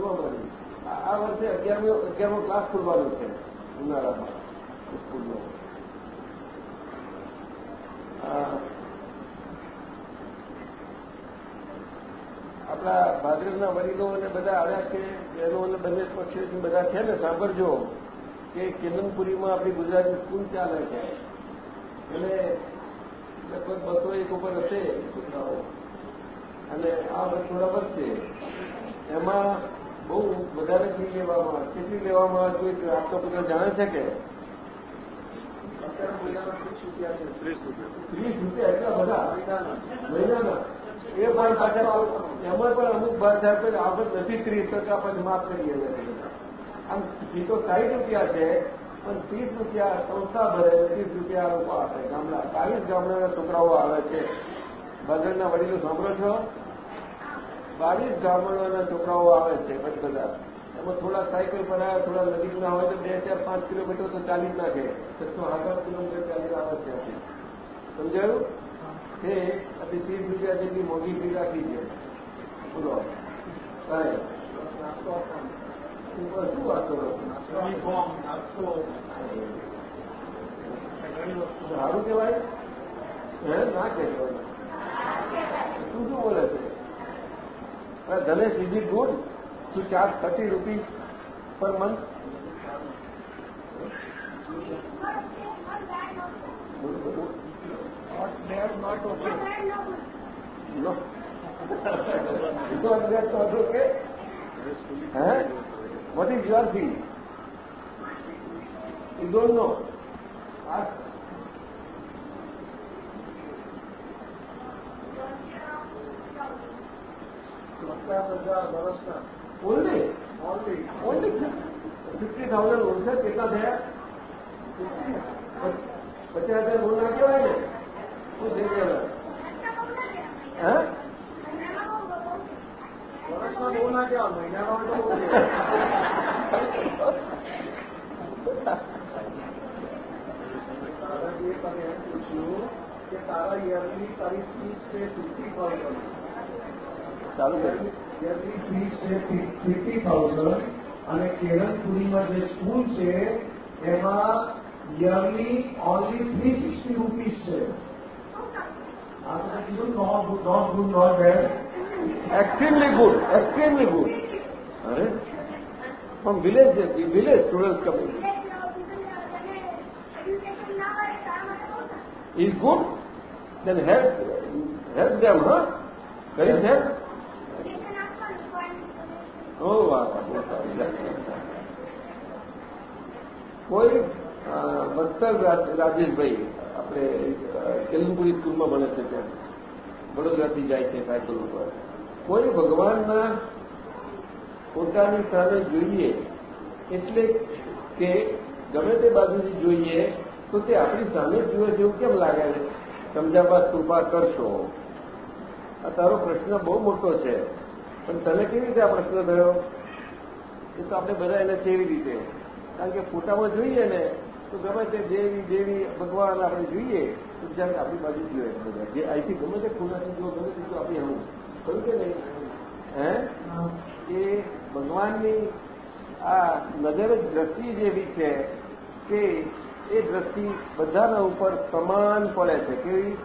આ આ વર્ષે અગિયારમો અગિયારમો ક્લાસ ખુલવાનો છે ઉનાળામાં સ્કૂલનો. આપણા ભાદરવના વડીલો અને બધા આવ્યા છે, બહેનો અને બંને પક્ષીઓથી બધા છે ને, સાંભળજો કે કેનનપુરીમાં આપણી ગુજરાતી સ્કૂલ ચાલે છે. એટલે લગભગ બસો એક ઉપર હશે છોકરાઓ અને આ વર્ષ થોડા વધશે. એમાં બહુ વધારે ફી લેવામાં, કેટલી લેવામાં આવે કોઈ આપ તો બધા જાણે છે કે ત્રીસ રૂપિયા એ પણ પાછા એમાં પણ અમુક થાય તો આ નથી ત્રીસ ટકા પછી માફ કરીએ આમ ફી તો રૂપિયા છે, પણ ત્રીસ રૂપિયા સંસ્થા ભરે, ત્રીસ રૂપિયા લોકો આપે ગામડા ચાલીસ ગામડાના છોકરાઓ આવે છે. ભદ્રના વડીલો સાંભળો છો? બાવીસ ગામડાના છોકરાઓ આવે છે બધા. એમાં થોડા સાયકલ પર આવ્યા થોડા નજીકના હોય તો બે, ચાર, પાંચ કિલોમીટર તો ચાલી નાખે છસો આઠ કિલોમીટર ચાલી આવે છે સમજાયું? એ આપણી ત્રીસ રૂપિયા જેટલી મોંઘી ફી રાખી છે. બોલો. શું વાત? સારું કહેવાય? હે, ના કહેવાય. શું શું બોલે છે? Dhanesh is good to charge thirty rupees per month is your feel? You don't know. Ask. પચાસ હજાર વર્ષના Only? only. Only fifty thousand ઓળશે કેટલા થયા પચાસ હજાર બોલ ના કહેવાય ને શું થઈ કહેવાય હે વર્ષમાં બહુ ના કહેવાય મહિનામાં તો બહુ કહેવાય. દાદાજીએ તને એમ પૂછ્યું કે તારા યરની તારી ફીસ છે ફિફ્ટી થાઉઝન્ડ ચાલુ કર્યું યરની ફીસ છે ફિફ્ટી થાઉઝન્ડ અને કેરનપુરીમાં જે સ્કૂલ છે એમાં yearly only three sixty rupees છે આ તો મેં કીધું not good not good not bad extremely good, extremely good. અરે from village, village students coming. Is good? Then help, help them, huh? You help? Oh, વાહ વાહ બહુ સારું જા. કોઈ વત્સલ રાજેશભાઈ, આપણે કેલનપુરી સ્કૂલમાં ભણે છે ત્યાં. વડોદરાથી જાય છે સાયકલ ઉપર. કોઈ ભગવાનના પોતાની સાથે જોઈએ, એટલે કે ગમે તે બાજુથી જોઈએ, તો તે આપણી સામે જુએ એવું કેમ લાગે છે? સમજાવવા, કૃપા કરશો. આ તારો પ્રશ્ન બહુ મોટો છે. પણ તને કેવી રીતે આ પ્રશ્ન થયો એ તો આપણે બધા એને કેવી રીતે. કારણ કે ફોટામાં જોઈએ ને તો ગમે તે દેવી દેવી ભગવાન આપણે જોઈએ તો જ્યારે આપણી બાજુ જોઈએ બધા. જે અહીંથી ગમે તે ખૂણાથી જો ગમે તે આપણી હમું. ખરું કે નહીં? હે? એ ભગવાનની આ નજર દ્રષ્ટિ જેવી છે કે એ દ્રષ્ટિ બધાના ઉપર સમાન પડે છે. કેવી?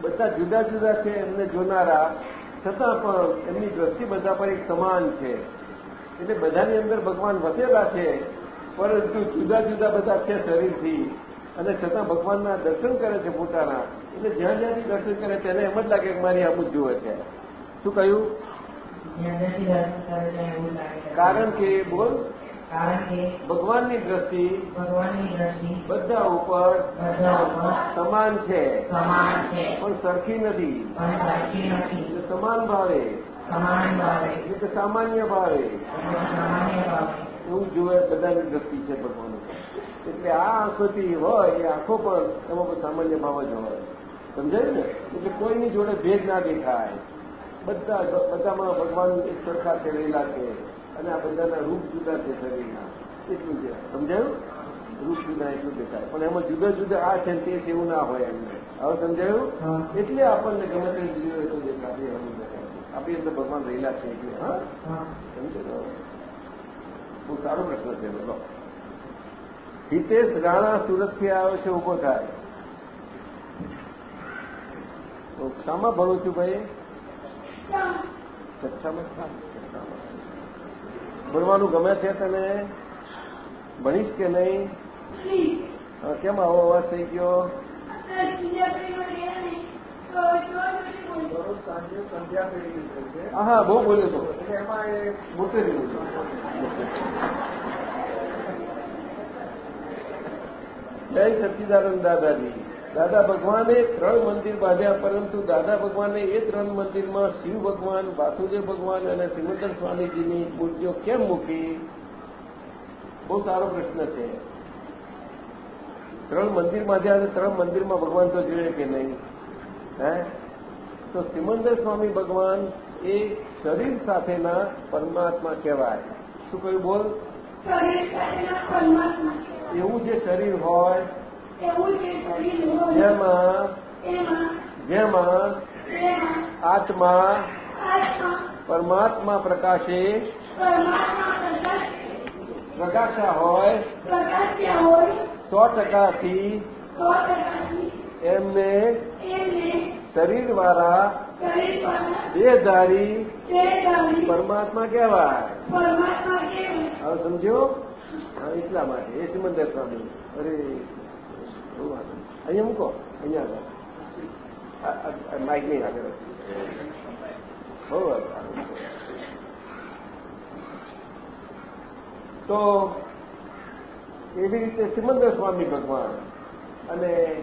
બધા જુદા જુદા છે. એમને જોનારા છતાં પણ એમની દ્રષ્ટિ બધા પર એક સમાન છે. એટલે બધાની અંદર ભગવાન વસેલા છે પરંતુ જુદા જુદા બધા છે શરીરથી. અને છતાં ભગવાનના દર્શન કરે છે પોતાના. એટલે જ્યાં જ્યાંથી દર્શન કરે તેને એમ જ લાગે કે મારી આમ જ જુએ છે. શું કહ્યું? કારણ કે બોલ. કારણ કે ભગવાનની દ્રષ્ટિ ભગવાનની દ્રષ્ટિ બધા ઉપર બધા ઉપર સમાન છે. સમાન છે. પણ સરખી નથી. પણ સરખી નથી. સમાન ભાવે સમાન ભાવે એટલે કે સામાન્ય ભાવે એવું જોવે બધાની દ્રષ્ટિ છે ભગવાન એટલે આ આંખોથી હોય એ આંખો પણ એમાં કોઈ સામાન્ય ભાવ જ હોય. સમજાય ને? એટલે કોઈની જોડે ભેદ ના દેખાય. બધા બધામાં ભગવાન એક સરખા છે રહેલા છે. અને આ બધાના રૂપ જુદા છે શરીરના. એટલું છે. સમજાયું? રૂપ જુદા એટલું દેખાય. પણ એમાં જુદા જુદા આ છે તે છે એવું ના હોય એમને. હવે સમજાયું? એટલે આપણને ગમે તે જુદું એટલું દેખાય એવું દેખાય. આપણી અંદર ભગવાન રહેલા છે એટલે હા. સમજો બહુ સારો પ્રશ્ન છે બોલો. હિતેશ રાણા સુરતથી આવ્યો છે ઊભો થાય. તો શામાં ભણું છું ભાઈ? કચ્છામાં. ભણવાનું ગમે છે તને? ભણીશ કે નહીં? કેમ આવો અવાજ થઈ ગયો? હા હા બહુ બોલ્યો તો. એમાં એ જય સચિદાનંદ દાદાજી. દાદા ભગવાને ત્રણ મંદિર બાંધ્યા પરંતુ દાદા ભગવાને એ ત્રણ મંદિરમાં શિવ ભગવાન વાસુદેવ ભગવાન અને સિમંદર સ્વામીજીની મૂર્તિઓ કેમ મૂકી? બહુ સારો પ્રશ્ન છે. ત્રણ મંદિરમાં જ્યાં ત્રણ મંદિરમાં ભગવાન તો જોઈએ કે નહીં? હે? તો સિમંદર સ્વામી ભગવાન એ શરીર સાથેના પરમાત્મા કહેવાય. શું કહ્યું બોલ? એવું જે શરીર હોય જેમાં જેમાં આત્મા પરમાત્મા પ્રકાશે પ્રકાશા. હોય સો ટકાથી એમને શરીર વાળા દેહધારી પરમાત્મા કહેવાય. હવે સમજો? એટલા માટે. એ સિમંદર સ્વામી. અરે. અહીંયા મૂકો. અહીંયા માઇક નહીં આગળ બહુ તો એવી રીતે સિમંદર સ્વામી ભગવાન અને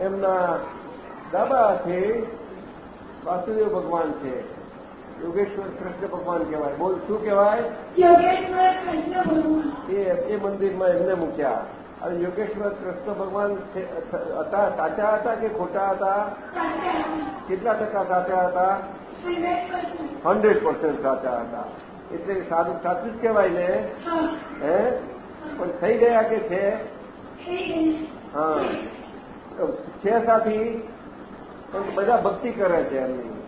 એમના ડાબા હાથે વાસુદેવ ભગવાન છે. યોગેશ્વર કૃષ્ણ ભગવાન કહેવાય. બોલ શું કહેવાય? એ એ મંદિરમાં એમને મૂક્યા. અને યોગેશ્વર કૃષ્ણ ભગવાન હતા સાચા હતા કે ખોટા હતા? કેટલા ટકા સાચા હતા? Hundred percent. સાચા હતા. એટલે સાચું જ કહેવાય ને? હે? પણ થઈ ગયા કે છે? હા. છે સાથી? પણ બધા ભક્તિ કરે છે એમની.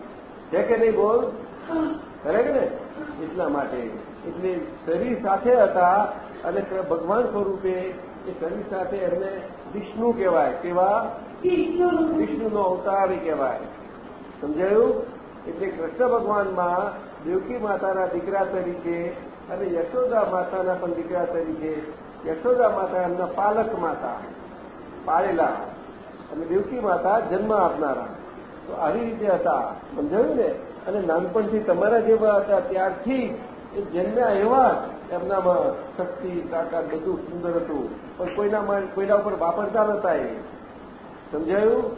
છે કે નહીં બોલ? કરે કે ને એટલા માટે. એટલે શરીર સાથે હતા અને ભગવાન સ્વરૂપે એ શરીર સાથે એમને વિષ્ણુ કહેવાય. કેવા? વિષ્ણુ. વિષ્ણુનો અવતાર કહેવાય. સમજાયું? એટલે કૃષ્ણ ભગવાનમાં દેવકી માતાના દીકરા તરીકે અને યશોદા માતાના પણ દીકરા તરીકે યશોદા માતા એમના પાલક માતા પાળેલા. અને દેવકી માતા જન્મ આપનારા. તો આવી રીતે હતા. સમજાયું ને? અને નાનપણથી તમારા જેવા હતા. ત્યારથી એ જન્મ્યા એવા એમનામાં શક્તિ તાકાત બધું સુંદર હતું. પણ કોઈના માં- કોઈના ઉપર વાપરતા નતા એ. સમજાયું?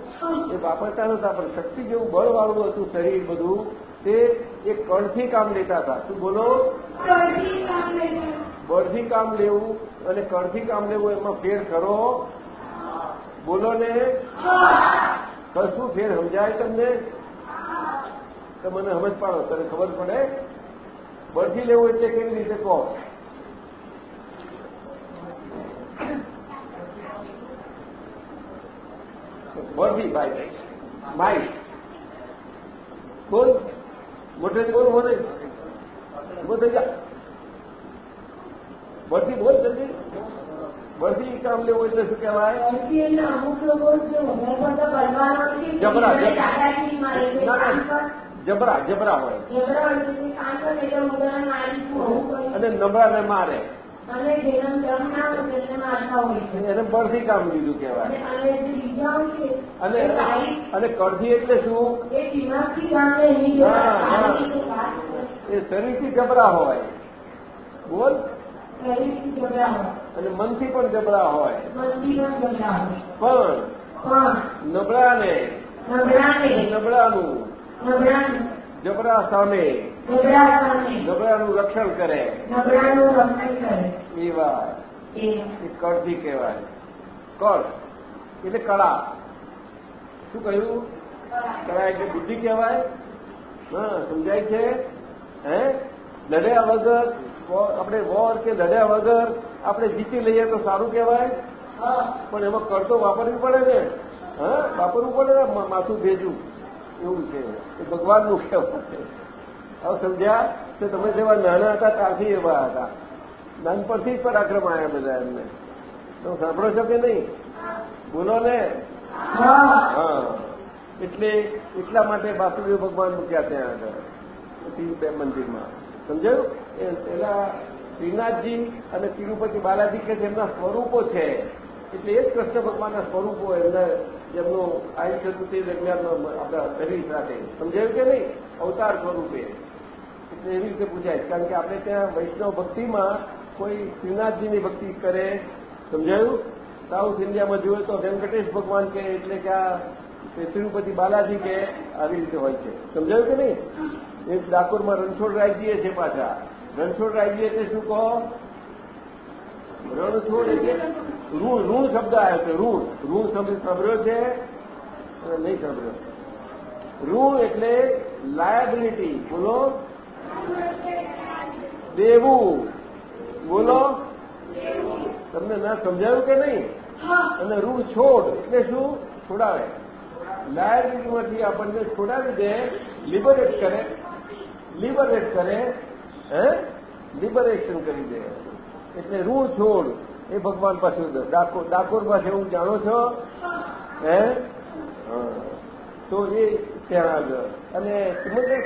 એ વાપરતા નતા પણ શક્તિ જેવું બળવાળું હતું શરીર બધું. તે એ કણથી કામ લેતા હતા. શું બોલો? બળથી કામ લેવું અને કણથી કામ લેવું એમાં ફેર કરો બોલો ને. કશું ફેર સમજાય તમને? તો મને સમજ પાડો તને ખબર પડે? બળથી લેવું એટલે કેવી રીતે કહો? બળથી ભાઈ. માઇક. બોલ. મોટેથી બોલ મોટે ઊભો થઈ જા બધી બોલ જલ્દી. બધી કામ લેવું એટલે શું કહેવાય? અમુક લોકો જબરા, જબરા. જબરા હોય. અને નબળાને મારે. એને બળથી કામ લીધું કહેવાય. અને અને કડથી એટલે શું? એ શરીરથી જબરા હોય. બોલ. અને મનથી પણ જબરા હોય. મનથી પણ નબળાનું. નબળાને. જબરા સામે. નબળાનું રક્ષણ કરે. રક્ષણ કરે. એ વાત. એ. કળથી કહેવાય. કળ. એટલે કળા. શું કહ્યું? કળા એટલે બુદ્ધિ કહેવાય? હા સમજાય છે? હે? લડ્યા વગર આપણે વોર કે લડ્યા વગર આપણે જીતી લઈએ તો સારું કહેવાય? પણ એમાં કળ તો વાપરવી પડે ને. હા વાપરવું પડે ને માથું ભેજવું. એવું છે. એ ભગવાનનું કહેવાય. હવે સમજ્યા કે તમે જેવા નાના હતા ત્યારથી એવા હતા. નાનપણથી જ પરાક્રમ આવ્યા બધા એમને. તમે સાંભળો છો કે નહીં? બોલો ને. હા. એટલે એટલા માટે બાસુદેવ ભગવાન મૂક્યા ત્યાં આગળ. બે મંદિરમાં. સમજાયું? એ પેલા શ્રીનાથજી અને તિરુપતિ બાલાજી કે જેમના સ્વરૂપો છે, એટલે એ જ કૃષ્ણ ભગવાનના સ્વરૂપો એમને જેમનું આયુષ્ય દરમિયાન આપણા શરીર સાથે. સમજાયું કે નહીં? અવતાર સ્વરૂપે. એવી રીતે પૂછાય. કારણ કે આપણે ત્યાં વૈષ્ણવ ભક્તિમાં કોઈ શ્રીનાથજીની ભક્તિ કરે. સમજાયું? સાઉથ ઇન્ડિયામાં જોયું તો વેંકટેશ ભગવાન કે એટલે કે આ તિરુપતિ બાલાજી કે આવી રીતે હોય છે. સમજાયું કે નહીં? એ ડાકોરમાં રણછોડ રાયજીએ છે પાછા. રણછોડ રાયજી એટલે શું કહો? રણછોડ એટલે ઋણ ઋણ શબ્દ આવ્યો છે ઋણ. ઋણ શબ્દ સાંભળ્યો છે? અને નહીં સાંભળ્યો. ઋણ એટલે લાયબિલિટી બોલો. દેવું. બોલો. તમને ના સમજાયું કે નહીં? અને ઋણ છોડ. એટલે શું? છોડાવે. લાયબિલિટીમાંથી આપણને છોડાવી દે લિબરેટ કરે. લિબરેટ કરે હે? લિબરેશન કરી દે. એટલે ઋણ છોડ. એ ભગવાન પાસે ડાકોર ડાકોર પાસે હું જાણો છો? હે. તો એ ત્યાં આગળ. અને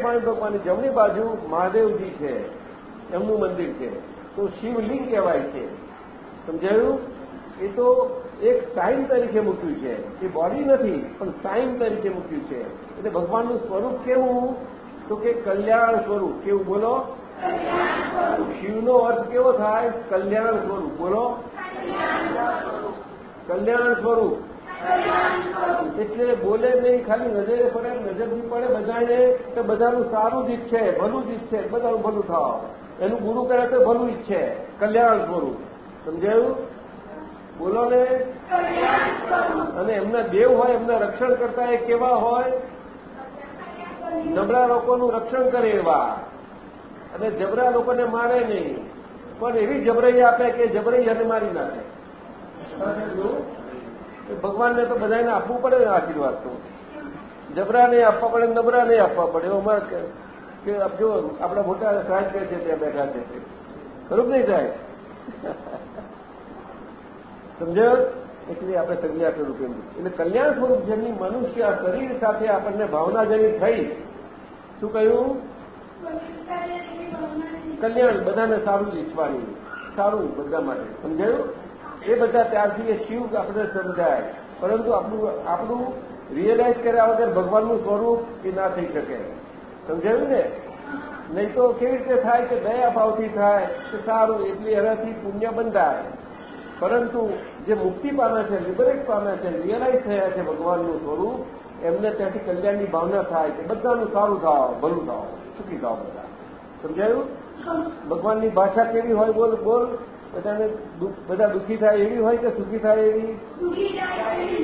સ્વામી ભગવાનની જમણી બાજુ મહાદેવજી છે, એમનું મંદિર છે. તો શિવલિંગ કહેવાય છે. સમજાયું? એ તો એક સાઇન તરીકે મૂક્યું છે. એ બોડી નથી, પણ સાઇન તરીકે મૂક્યું છે. એટલે ભગવાનનું સ્વરૂપ કેવું? તો કે કલ્યાણ સ્વરૂપ. કેવું બોલો? શિવનો અર્થ કેવો થાય? કલ્યાણ સ્વરૂપ. બોલો? કલ્યાણ સ્વરૂપ. એટલે બોલે નહીં, ખાલી નજરે પડે, નજરથી પડે બધાને, કે બધાનું સારું જ ઈચ્છે ભલું જ ઈચ્છે બધાનું ભલું થાવ. એનું ગુરુ કરે તો ભલું ઈચ્છે કલ્યાણ સ્વરૂપ. સમજાયું? બોલો ને. અને એમના દેવ હોય, એમના રક્ષણ કરતા એ કેવા હોય? નબળા લોકોનું રક્ષણ કરે એવા. અને જબરા લોકોને મારે નહીં. પણ એવી જબરાઈ આપે કે જબરાઈ અને મારી નાખે. ભગવાનને તો બધાને આપવું પડે ને આશીર્વાદ તો. જબરા નહીં આપવા પડે નબરા નહીં આપવા પડે. એવું અમારે કે જો, આપણા મોટા સાહેબ કહે છે, ત્યાં બેઠા છે ખરું નહીં સાહેબ? સમજાયો? એટલે આપણે કલ્યાણ સ્વરૂપ એમ. એટલે કલ્યાણ સ્વરૂપ જેમની મનુષ્ય શરીર સાથે આપણને ભાવના જેવી થઈ, શું કહ્યું? કલ્યાણ. બધાને સારું ઈચ્છવાની. સારું, બધા માટે. સમજાયું? એ બધા ત્યારથી એ શિવ આપણે સમજાય. પરંતુ આપણું આપણું રિયલાઇઝ કર્યા વગર ભગવાનનું સ્વરૂપ એ ના થઈ શકે. સમજાયું ને? નહીં તો કેવી રીતે થાય કે દયા ભાવથી થાય કે સારું એટલી એનાથી પુણ્ય બંધાય. પરંતુ જે મુક્તિ પામે છે લિબરેટ પામે છે રિયલાઇઝ થયા છે ભગવાનનું સ્વરૂપ એમને ત્યાંથી કલ્યાણની ભાવના થાય કે બધાનું સારું થાવ ભલું થાવ સુખી થાવ બધા. સમજાયું? ભગવાનની ભાષા કેવી હોય બોલ બોલ. બધાને બધા દુઃખી થાય એવી હોય કે સુખી થાય એવી?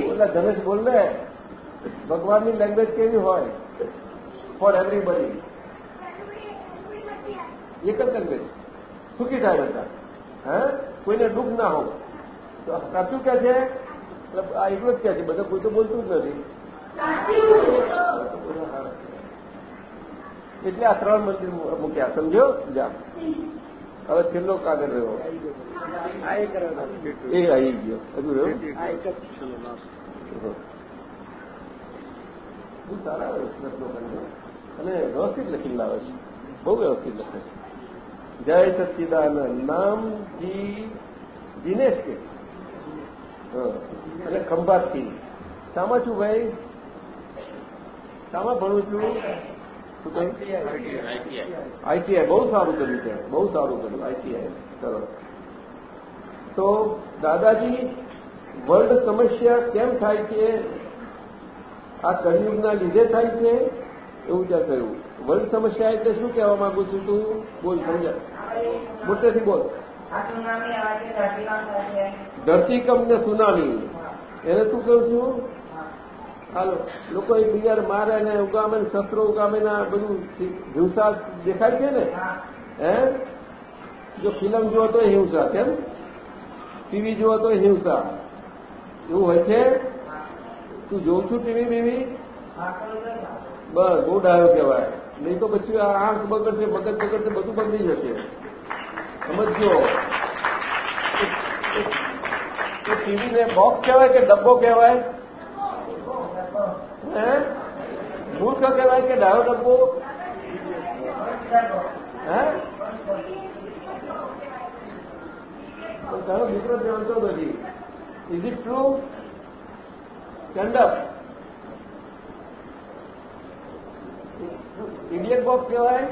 બધા ધનેશ બોલ ને ભગવાનની લેંગ્વેજ કેવી હોય? ફોર એવરીબડી એક જ લેંગ્વેજ સુખી થાય બધા. હે? કોઈને દુઃખ ના હોય. તો સાચું કે છે? આ એટલું જ કે છે બધા કોઈ તો બોલતું જ નથી. એટલે આ ત્રણ મંદિર મૂક્યા સમજો જા. હવે છેલ્લો કાગળ રહ્યો. એ આવી ગયો. હજુ રહ્યો? બહુ સારા શ્લોકો અને વ્યવસ્થિત લખી લાવે છે. બહુ વ્યવસ્થિત લખે છે. જય સચ્ચિદાનંદ નામ જી દિનેશ કે? અને ખંભાતથી. શામાં છું ભાઈ? શામાં ભણું છું? શું કહ્યું આઈટીઆઈ બહુ સારું કર્યું છે. બહુ સારું કર્યું. આઈટીઆઈ સરસ. તો દાદાજી વર્લ્ડ સમસ્યા કેમ થાય છે? આ કળિયુગના લીધે થાય છે? એવું ત્યાં કહ્યું વર્લ્ડ સમસ્યા એટલે શું કહેવા માંગુ છું તું? બોલ સમજા. મોટેથી બોલ. ધરતીકંપ ને સુનામી. એને તું કહું છું? હાલો. લોકો એકબીજાને મારે ને ઉગામે શસ્ત્રો ઉગામે બધું હિંસા દેખાય છે ને? હે. જો ફિલ્મ જુઓ તો હિંસા કેમ? ટીવી જુઓ તો હિંસા. એવું હોય છે? તું જોઉં છું ટીવી બીવી? બસ બહુ ડાયો કહેવાય. નહીં તો પછી આ આંખ બગડશે મગજ બગડશે બધું બગડી જશે. સમજો ટીવીને બોક્સ કહેવાય કે ડબ્બો કહેવાય? મૂર્ખ કહેવાય કે ડાયો ડબ્બો? તારો દીકરો જાણતો નથી. Is it true stand up Indian box કહેવાય?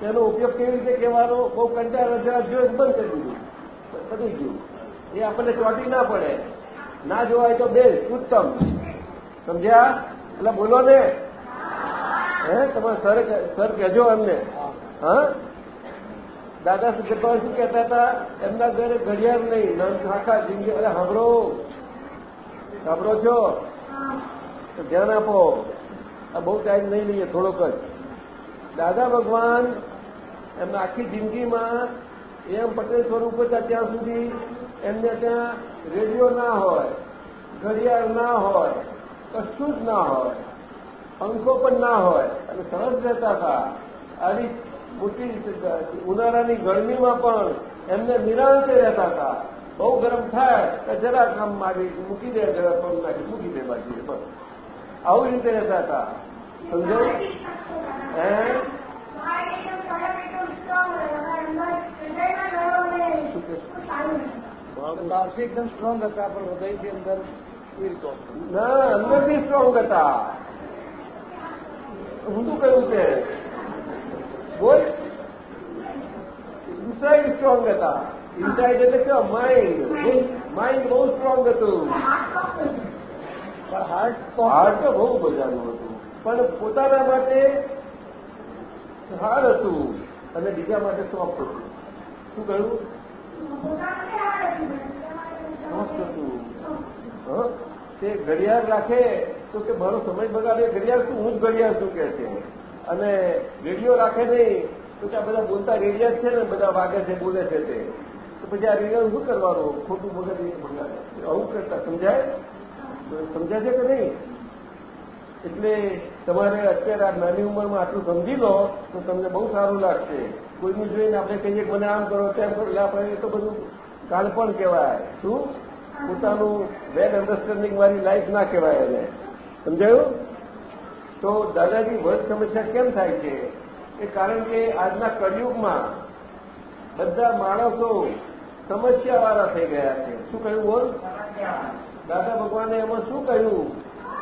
તેનો ઉપયોગ કેવી રીતે કહેવાનો? બહુ કંટાળો જોઈએ બંધ કરી દીધું. પતી ગયું. એ આપણને ચોટી ના પડે. ના જોવાય તો બે ઉત્તમ. સમજ્યા? એટલે બોલો ને. હે, તમારે સર સર કહેજો અમને હા? દાદા જબ્બાર શું કહેતા હતા? એમના ઘરે ઘડિયાળ નહીં આખા જિંદગી, અરે સાંભળો. સાંભળો છો? ધ્યાન આપો. આ બહુ ટાઈમ નહીં લઈએ, થોડોક જ. દાદા ભગવાન એમના આખી જિંદગીમાં એમ પટેલ સ્વરૂપ હતા ત્યાં સુધી એમને ત્યાં રેડિયો ના હોય, ઘડિયાળ ના હોય કશું જ ના હોય. પંખો પણ ના હોય. અને સરસ રહેતા હતા. આવી મોટી ઉનાળાની ગરમીમાં પણ એમને નિરાંતે રહેતા હતા. બહુ ગરમ થાય કે જરા કામ મારી મૂકી દે જરા પગ નાખી મૂકી દે બાજુ બસ. આવું રીતે રહેતા હતા. સમજો? હે? બહારથી એકદમ સ્ટ્રોંગ હતા પણ હૃદયથી અંદર તો ના અંદરથી સ્ટ્રોંગ હતા. હું શું કહ્યું છે બોલ. ઇન્સાઇડ સ્ટ્રોંગ હતા. ઇન્સાઇડ એટલે કે માઇન્ડ માઇન્ડ બહુ સ્ટ્રોંગ હતું. પણ હાર્ટ તો હાર્ડ તો બહુ મજાનું હતું. પણ પોતાના માટે હાર્ડ હતું અને બીજા માટે સોફ્ટ હતું. શું કહ્યું? સોફ્ટ હતું? તે ઘડિયાળ રાખે તો કે મારો સમય બગાડે, ઘડિયાળ શું? હું જ ઘડિયાળ શું કે છે? અને રેડિયો રાખે નહીં તો કે આ બધા બોલતા રેડિયા છે ને, બધા વાગે છે, બોલે છે તે. તો પછી આ રેડિયો શું કરવાનું? ખોટું મગજ એ બગાડે આવું કરતા, સમજાય? સમજાય છે કે નહીં? એટલે તમારે અત્યારે આ નાની ઉંમરમાં આટલું સમજી લો, તો તમને બહુ સારું લાગશે. કોઈનું જોઈને આપણે કહીએ મને આમ કરો, તેમ કરો, એટલે આપણે એ તો બધું કાળપણ કહેવાય. શું? પોતાનું બેડ અન્ડરસ્ટેન્ડિંગ વાળી લાઈફ ના કહેવાય એને. સમજાયું? તો દાદાજી વર્ગ સમસ્યા કેમ થાય છે? એ કારણ કે આજના કળિયુગમાં બધા માણસો સમસ્યાવાળા થઈ ગયા છે. શું કહ્યું બોલ? દાદા ભગવાને એમાં શું કહ્યું?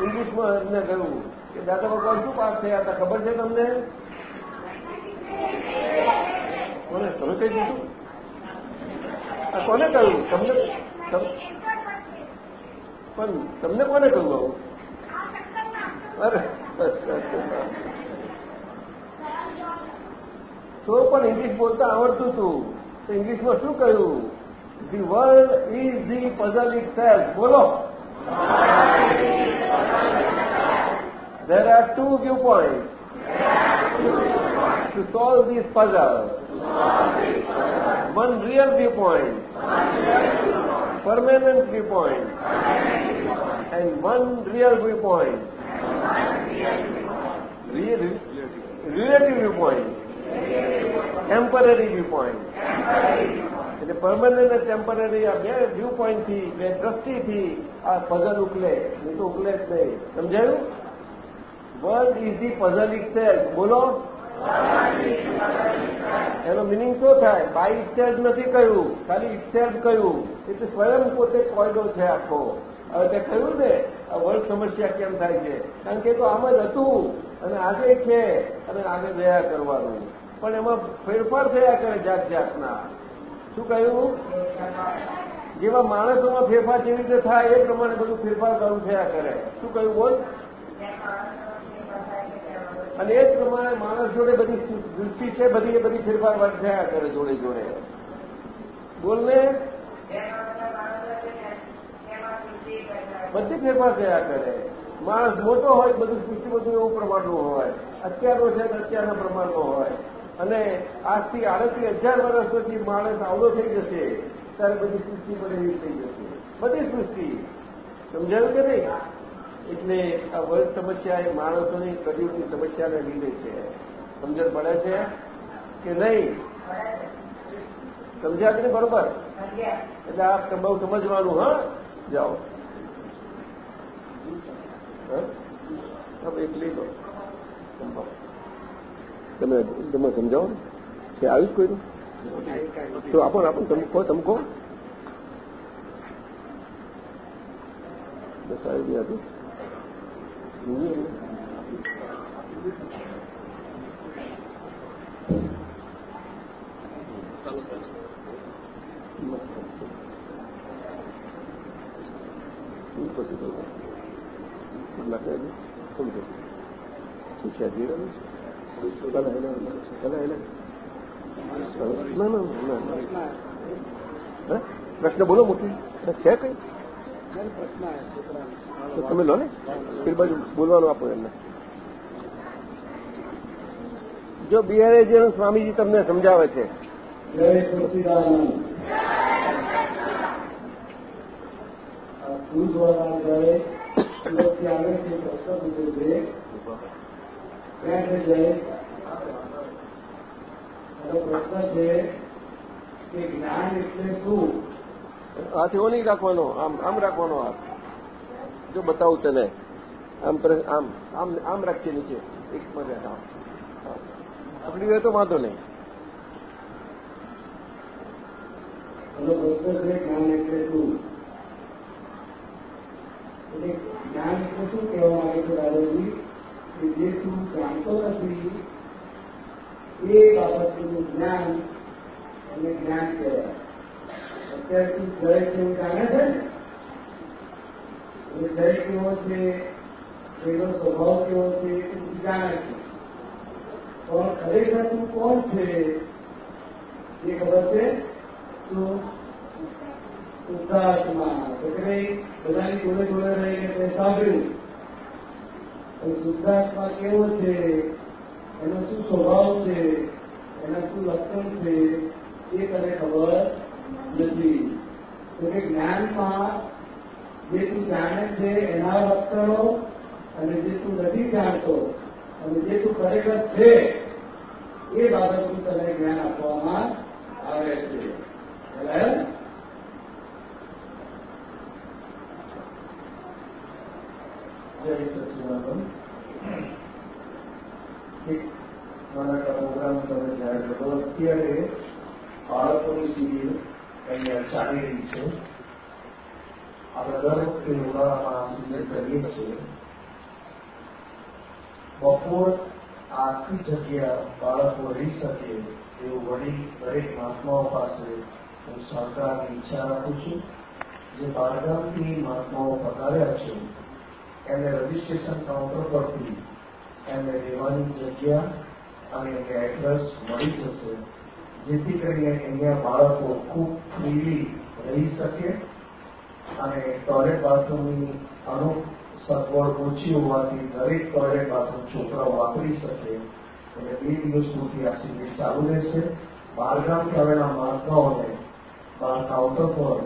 ઇંગ્લિશમાં એમને કહ્યું કે, દાદા ભગવાન શું પાસ થયા હતા? ખબર છે તમને? કોને? તમે કહી દીધું? કોને કહ્યું? તમને તમ- પણ તમને કોને આવું? તો પણ ઇંગ્લિશ બોલતા આવડતું હતું તો ઇંગ્લિશમાં શું કહ્યું? The world is the puzzle itself બોલો. There are two viewpoints. To solve this puzzle. One real viewpoint, permanent viewpoint, and one real viewpoint, real, relative viewpoint, temporary viewpoint. એટલે પરમાનન્ટ અને ટેમ્પરરી આ બે વ્યૂ પોઈન્ટથી બે દ્રષ્ટિથી આ puzzle ઉકલે નહીં તો ઉકલે જ નહીં સમજાયું world is the puzzle itself એનો મિનિંગ શું થાય? બાય ઇટસેલ્ફ નથી કહ્યું. ખાલી ઇટસેલ્ફ કહ્યું. એટલે સ્વયં પોતે કોયડો છે આખો. હવે તે કહ્યું ને વર્લ્ડ સમસ્યા કેમ થાય છે? કારણ કે તો આમ જ હતું. અને આજે છે. અને આગળ રહ્યા કરવાનું. પણ એમાં ફેરફાર થયા કરે જાત જાતના. શું કહ્યું? જેવા માણસોમાં ફેરફાર જેવી રીતે થાય એ પ્રમાણે બધું ફેરફાર કરવું થયા કરે. શું કહ્યું બોલ? અને એ જ પ્રમાણે માણસ જોડે બધી દૃષ્ટિ છે, બધી એ બધી ફેરફાર થયા કરે જોડે જોડે. બોલને? બધી ફેરફાર થયા કરે માણસ મોટો હોય, બધું સૃષ્ટિ બધું એવું પ્રમાણનું હોય. અત્યારનો છે અત્યારના પ્રમાણનો હોય. અને આજથી આડત્રીસ હજાર વર્ષ પછી માણસ આવડો થઈ જશે, ત્યારે બધી સૃષ્ટિ એવી થઈ જશે. બધી સૃષ્ટિ. સમજાયું કે નહીં? એટલે આ વર્ગ સમસ્યા એ માણસોની કડિયુગની સમસ્યાને લીધે છે. સમજણ પડે છે કે નહીં? સમજ્યા કે બરોબર? એટલે આ બહુ સમજવાનું, હા? જાઓ. હા? હવે લો તમે તમે સમજાવો ને? છે આવ્યું જ કોઈનું તો આપો ને? આપો તમે કહો તમે કહો બસ આવી ગયા પ્રશ્ન બોલો મોટી છે કઈ પ્રશ્ન છોકરા તો તમે લો ને. એ બાજુ બોલવાનું આપો એમને. જો બિહારે જે સ્વામીજી તમને સમજાવે છે. પ્રશ્ન છે કે જ્ઞાન એટલે શું? હાથ એવો નહીં રાખવાનો આમ આમ રાખવાનો હાથ. જો બતાવું તને, આમ આમ આમ આમ રાખીએ નીચે, એક આમ પકડી હોય તો વાંધો નહીં. જ્ઞાન એટલે શું? કહેવા માંગે છે દાદાજી? કે જે તું જાણતો નથી, એ બાબતનું જ્ઞાન અને જ્ઞાન કહેવાય. અત્યારે તું જેવું જાણે છે? એટલે દરેક કેવો છે, એનો સ્વભાવ કેવો છે, એ જાણે છે. પણ ખરેખર તું કોણ છે, એ ખબર છે? શું? શુદ્ધાત્મા. એટલે બધાની જોડે જોડે રહીને તે સાંભળ્યું. શુદ્ધાત્મા કેવો છે? એનો શું સ્વભાવ છે? એના શું લક્ષણ છે? એ તને ખબર નથી. તો કે જ્ઞાનમાં જે તું જાણે છે એના લક્ષણો અને જે તું નથી જાણતો અને જે તું ખરેખર છે, એ બાબતનું તને જ્ઞાન આપવામાં આવે છે. બરાબર? જય સચિદાનંદ. પ્રોગ્રામ તમે જાહેર કરો. અત્યારે બાળકોની શિબિર અહીંયા ચાલી રહી છે. આપણે દર વખતે ઉનાળામાં આ શિબિર કરીએ છીએ બપોર આખી જગ્યા બાળકો રહી શકે એવું વળી દરેક મહાત્માઓ પાસે હું સરકારની ઈચ્છા રાખું છું જે બાળગામથી મહાત્માઓ પધાર્યા છે એમને રજીસ્ટ્રેશન કાઉન્ટર પરથી એમને રહેવાની જગ્યા અને એમને એડ્રેસ મળી જશે જેથી કરીને અહીંયા બાળકો ખૂબ ફ્રીલી રહી શકે અને ટોયલેટ બાથરૂમની અમુક સગવડ ઓછી હોવાથી દરેક ટોયલેટ બાથરૂમ છોકરાઓ વાપરી શકે એટલે બે દિવસ સુધી આ શિબિર ચાલુ રહેશે. બહારગામથી આવેલા મહાત્માઓને બહાર કાઉન્ટર પર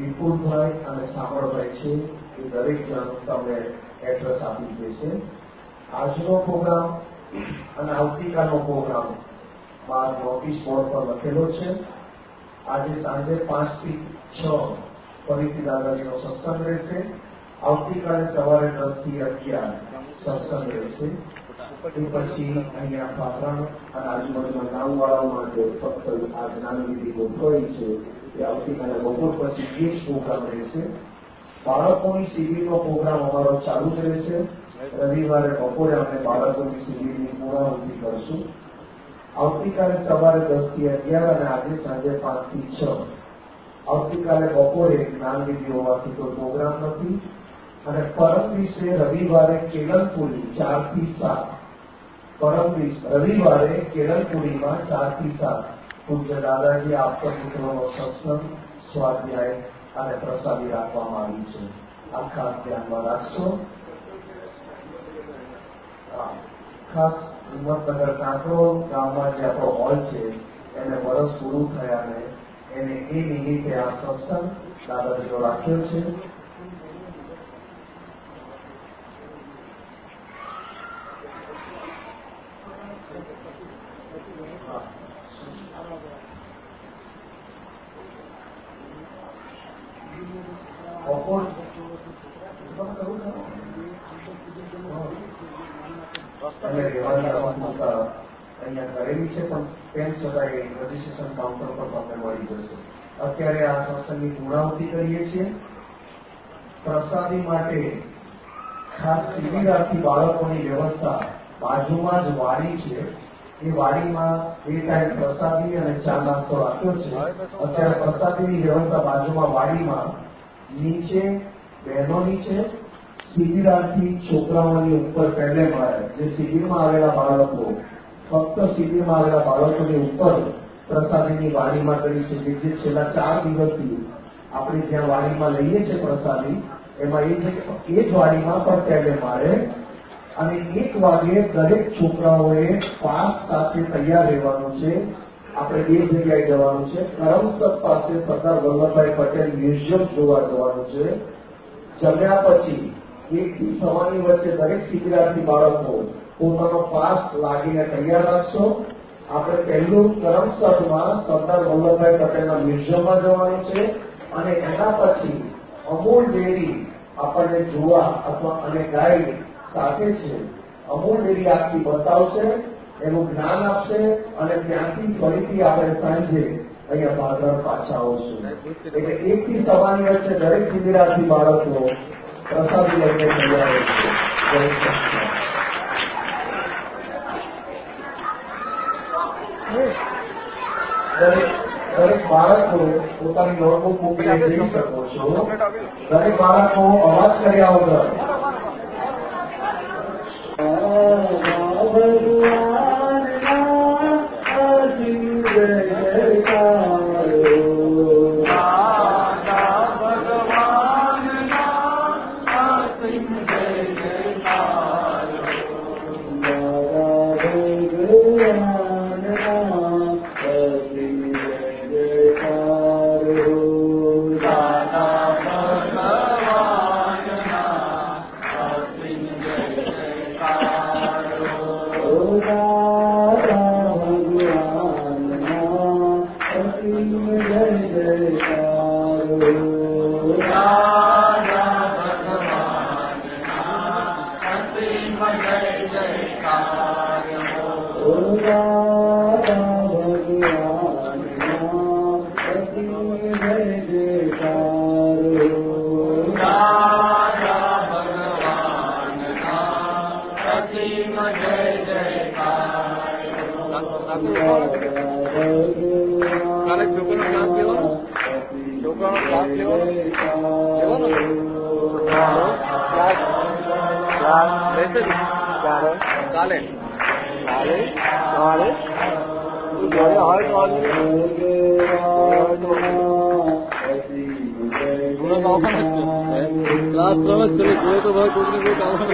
વિપુલભાઈ અને સાંભળભાઈ છે એ દરેક જણ તમને એડ્રેસ આપી દેશે. આજનો પ્રોગ્રામ અને આવતીકાલનો પ્રોગ્રામ બહાર નોટિસ બોર્ડ પર લખેલો છે. આજે સાંજે પાંચથી છ ફરીથી દાદાજીનો સત્સંગ રહેશે. આવતીકાલે સવારે દસથી અગિયાર સત્સંગ રહેશે. એ પછી અહીંયા પાટણ અને આજુબાજુના ગામવાળાઓ માટે ફક્ત આ જ્ઞાનવિધિ ગોઠવાઈ છે એ આવતીકાલે બપોર પછી એ જ પ્રોગ્રામ રહેશે. બાળકોની શિબિરનો પ્રોગ્રામ અમારો ચાલુ જ રહેશે. રવિવારે બપોરે અમે બાળકોની શિબિરની પૂર્ણાહુતિ કરશું. આવતીકાલે સવારે દસથી અગિયાર અને આજે સાંજે પાંચથી છ આવતીકાલે બપોરે જ્ઞાનવિધિ હોવાથી કોઈ પ્રોગ્રામ નથી. અને પરમ દિવસે રવિવારે કેળનપુરી ચારથી સાત. પરમ દિવસ રવિવારે કેળનપુરીમાં ચારથી સાત. પૂજ્ય દાદાજી આપતા પુત્રોનો સત્સંગ, સ્વાધ્યાય અને પ્રસાદી રાખવામાં આવી છે. આ ખાસ ધ્યાનમાં રાખશો. ખાસ હિંમતનગર કાંકરો ગામમાં જે આપણો હોલ છે, એને વરસ પૂરું થયા ને એને એ નિમિત્તે આ સત્સંગ દાદાજીનો રાખ્યો છે. અને રહેવાની અહીંયા કરેલી છે, પણ તેમ છતાં એ રજીસ્ટ્રેશન કાઉન્ટર પર તમને મળી જશે. અત્યારે આ સત્સંગની પૂર્ણાવતી કરીએ છીએ. પ્રસાદી માટે ખાસ શિબિરાર્થી બાળકોની વ્યવસ્થા બાજુમાં જ વાડી છે. એ વાડીમાં એ ટાઈમ પ્રસાદી અને ચા નાસ્તો રાખ્યો છે. અત્યારે પ્રસાદીની વ્યવસ્થા બાજુમાં વાડીમાં નીચે બહેનોની છે. શિબિરાર્થી છોકરાઓની ઉપર પહેલે માળે, જે શિબિરમાં આવેલા બાળકો ફક્ત શિબિરમાં આવેલા બાળકોની ઉપર પ્રસાદીની વાડીમાં કરી છે. જે છેલ્લા ચાર દિવસથી આપણે જ્યાં વાડીમાં લઈએ છીએ પ્રસાદી, એમાં એ છે કે એ જ વાડીમાં પણ પહેલે મારે અને એક વાગે દરેક છોકરાઓએ પાસ સાથે તૈયાર રહેવાનું છે. આપણે બે જગ્યાએ જવાનું છે. કરમસદ પાસે સરદાર વલ્લભભાઈ પટેલ મ્યુઝિયમ જોવા જવાનું છે. જમ્યા પછી એક થી સવાની વચ્ચે દરેક શિબિરાર્થી બાળકો પોતાનો પાસ લાગીને તૈયાર રાખશો. આપણે પહેલું કરમસદમાં સરદાર વલ્લભભાઈ પટેલના મ્યુઝિયમમાં જવાનું છે અને એના પછી અમૂલ ડેરી આપણને જોવા અથવા અને ગાઈડ સાથે છે. અમૂલ ડેરી આપતી બતાવશે, એનું જ્ઞાન આપશે અને ત્યાંથી ફરીથી આપણે સાંજે અહીંયા ભાદર પાછા આવશું. એટલે એક થી સવાની વચ્ચે દરેક વિદ્યાર્થી બાળકો પ્રસાદી લઈને તૈયાર રહેશે. જય દરેક દરેક બાળકો પોતાની નોટબુક મૂકીને જઈ શકો છો. દરેક બાળકો અવાજ કર્યા વગર ક્લાસ ત્રણ જ છે તો ભાઈ કોઈને કોઈ આવવાનું જ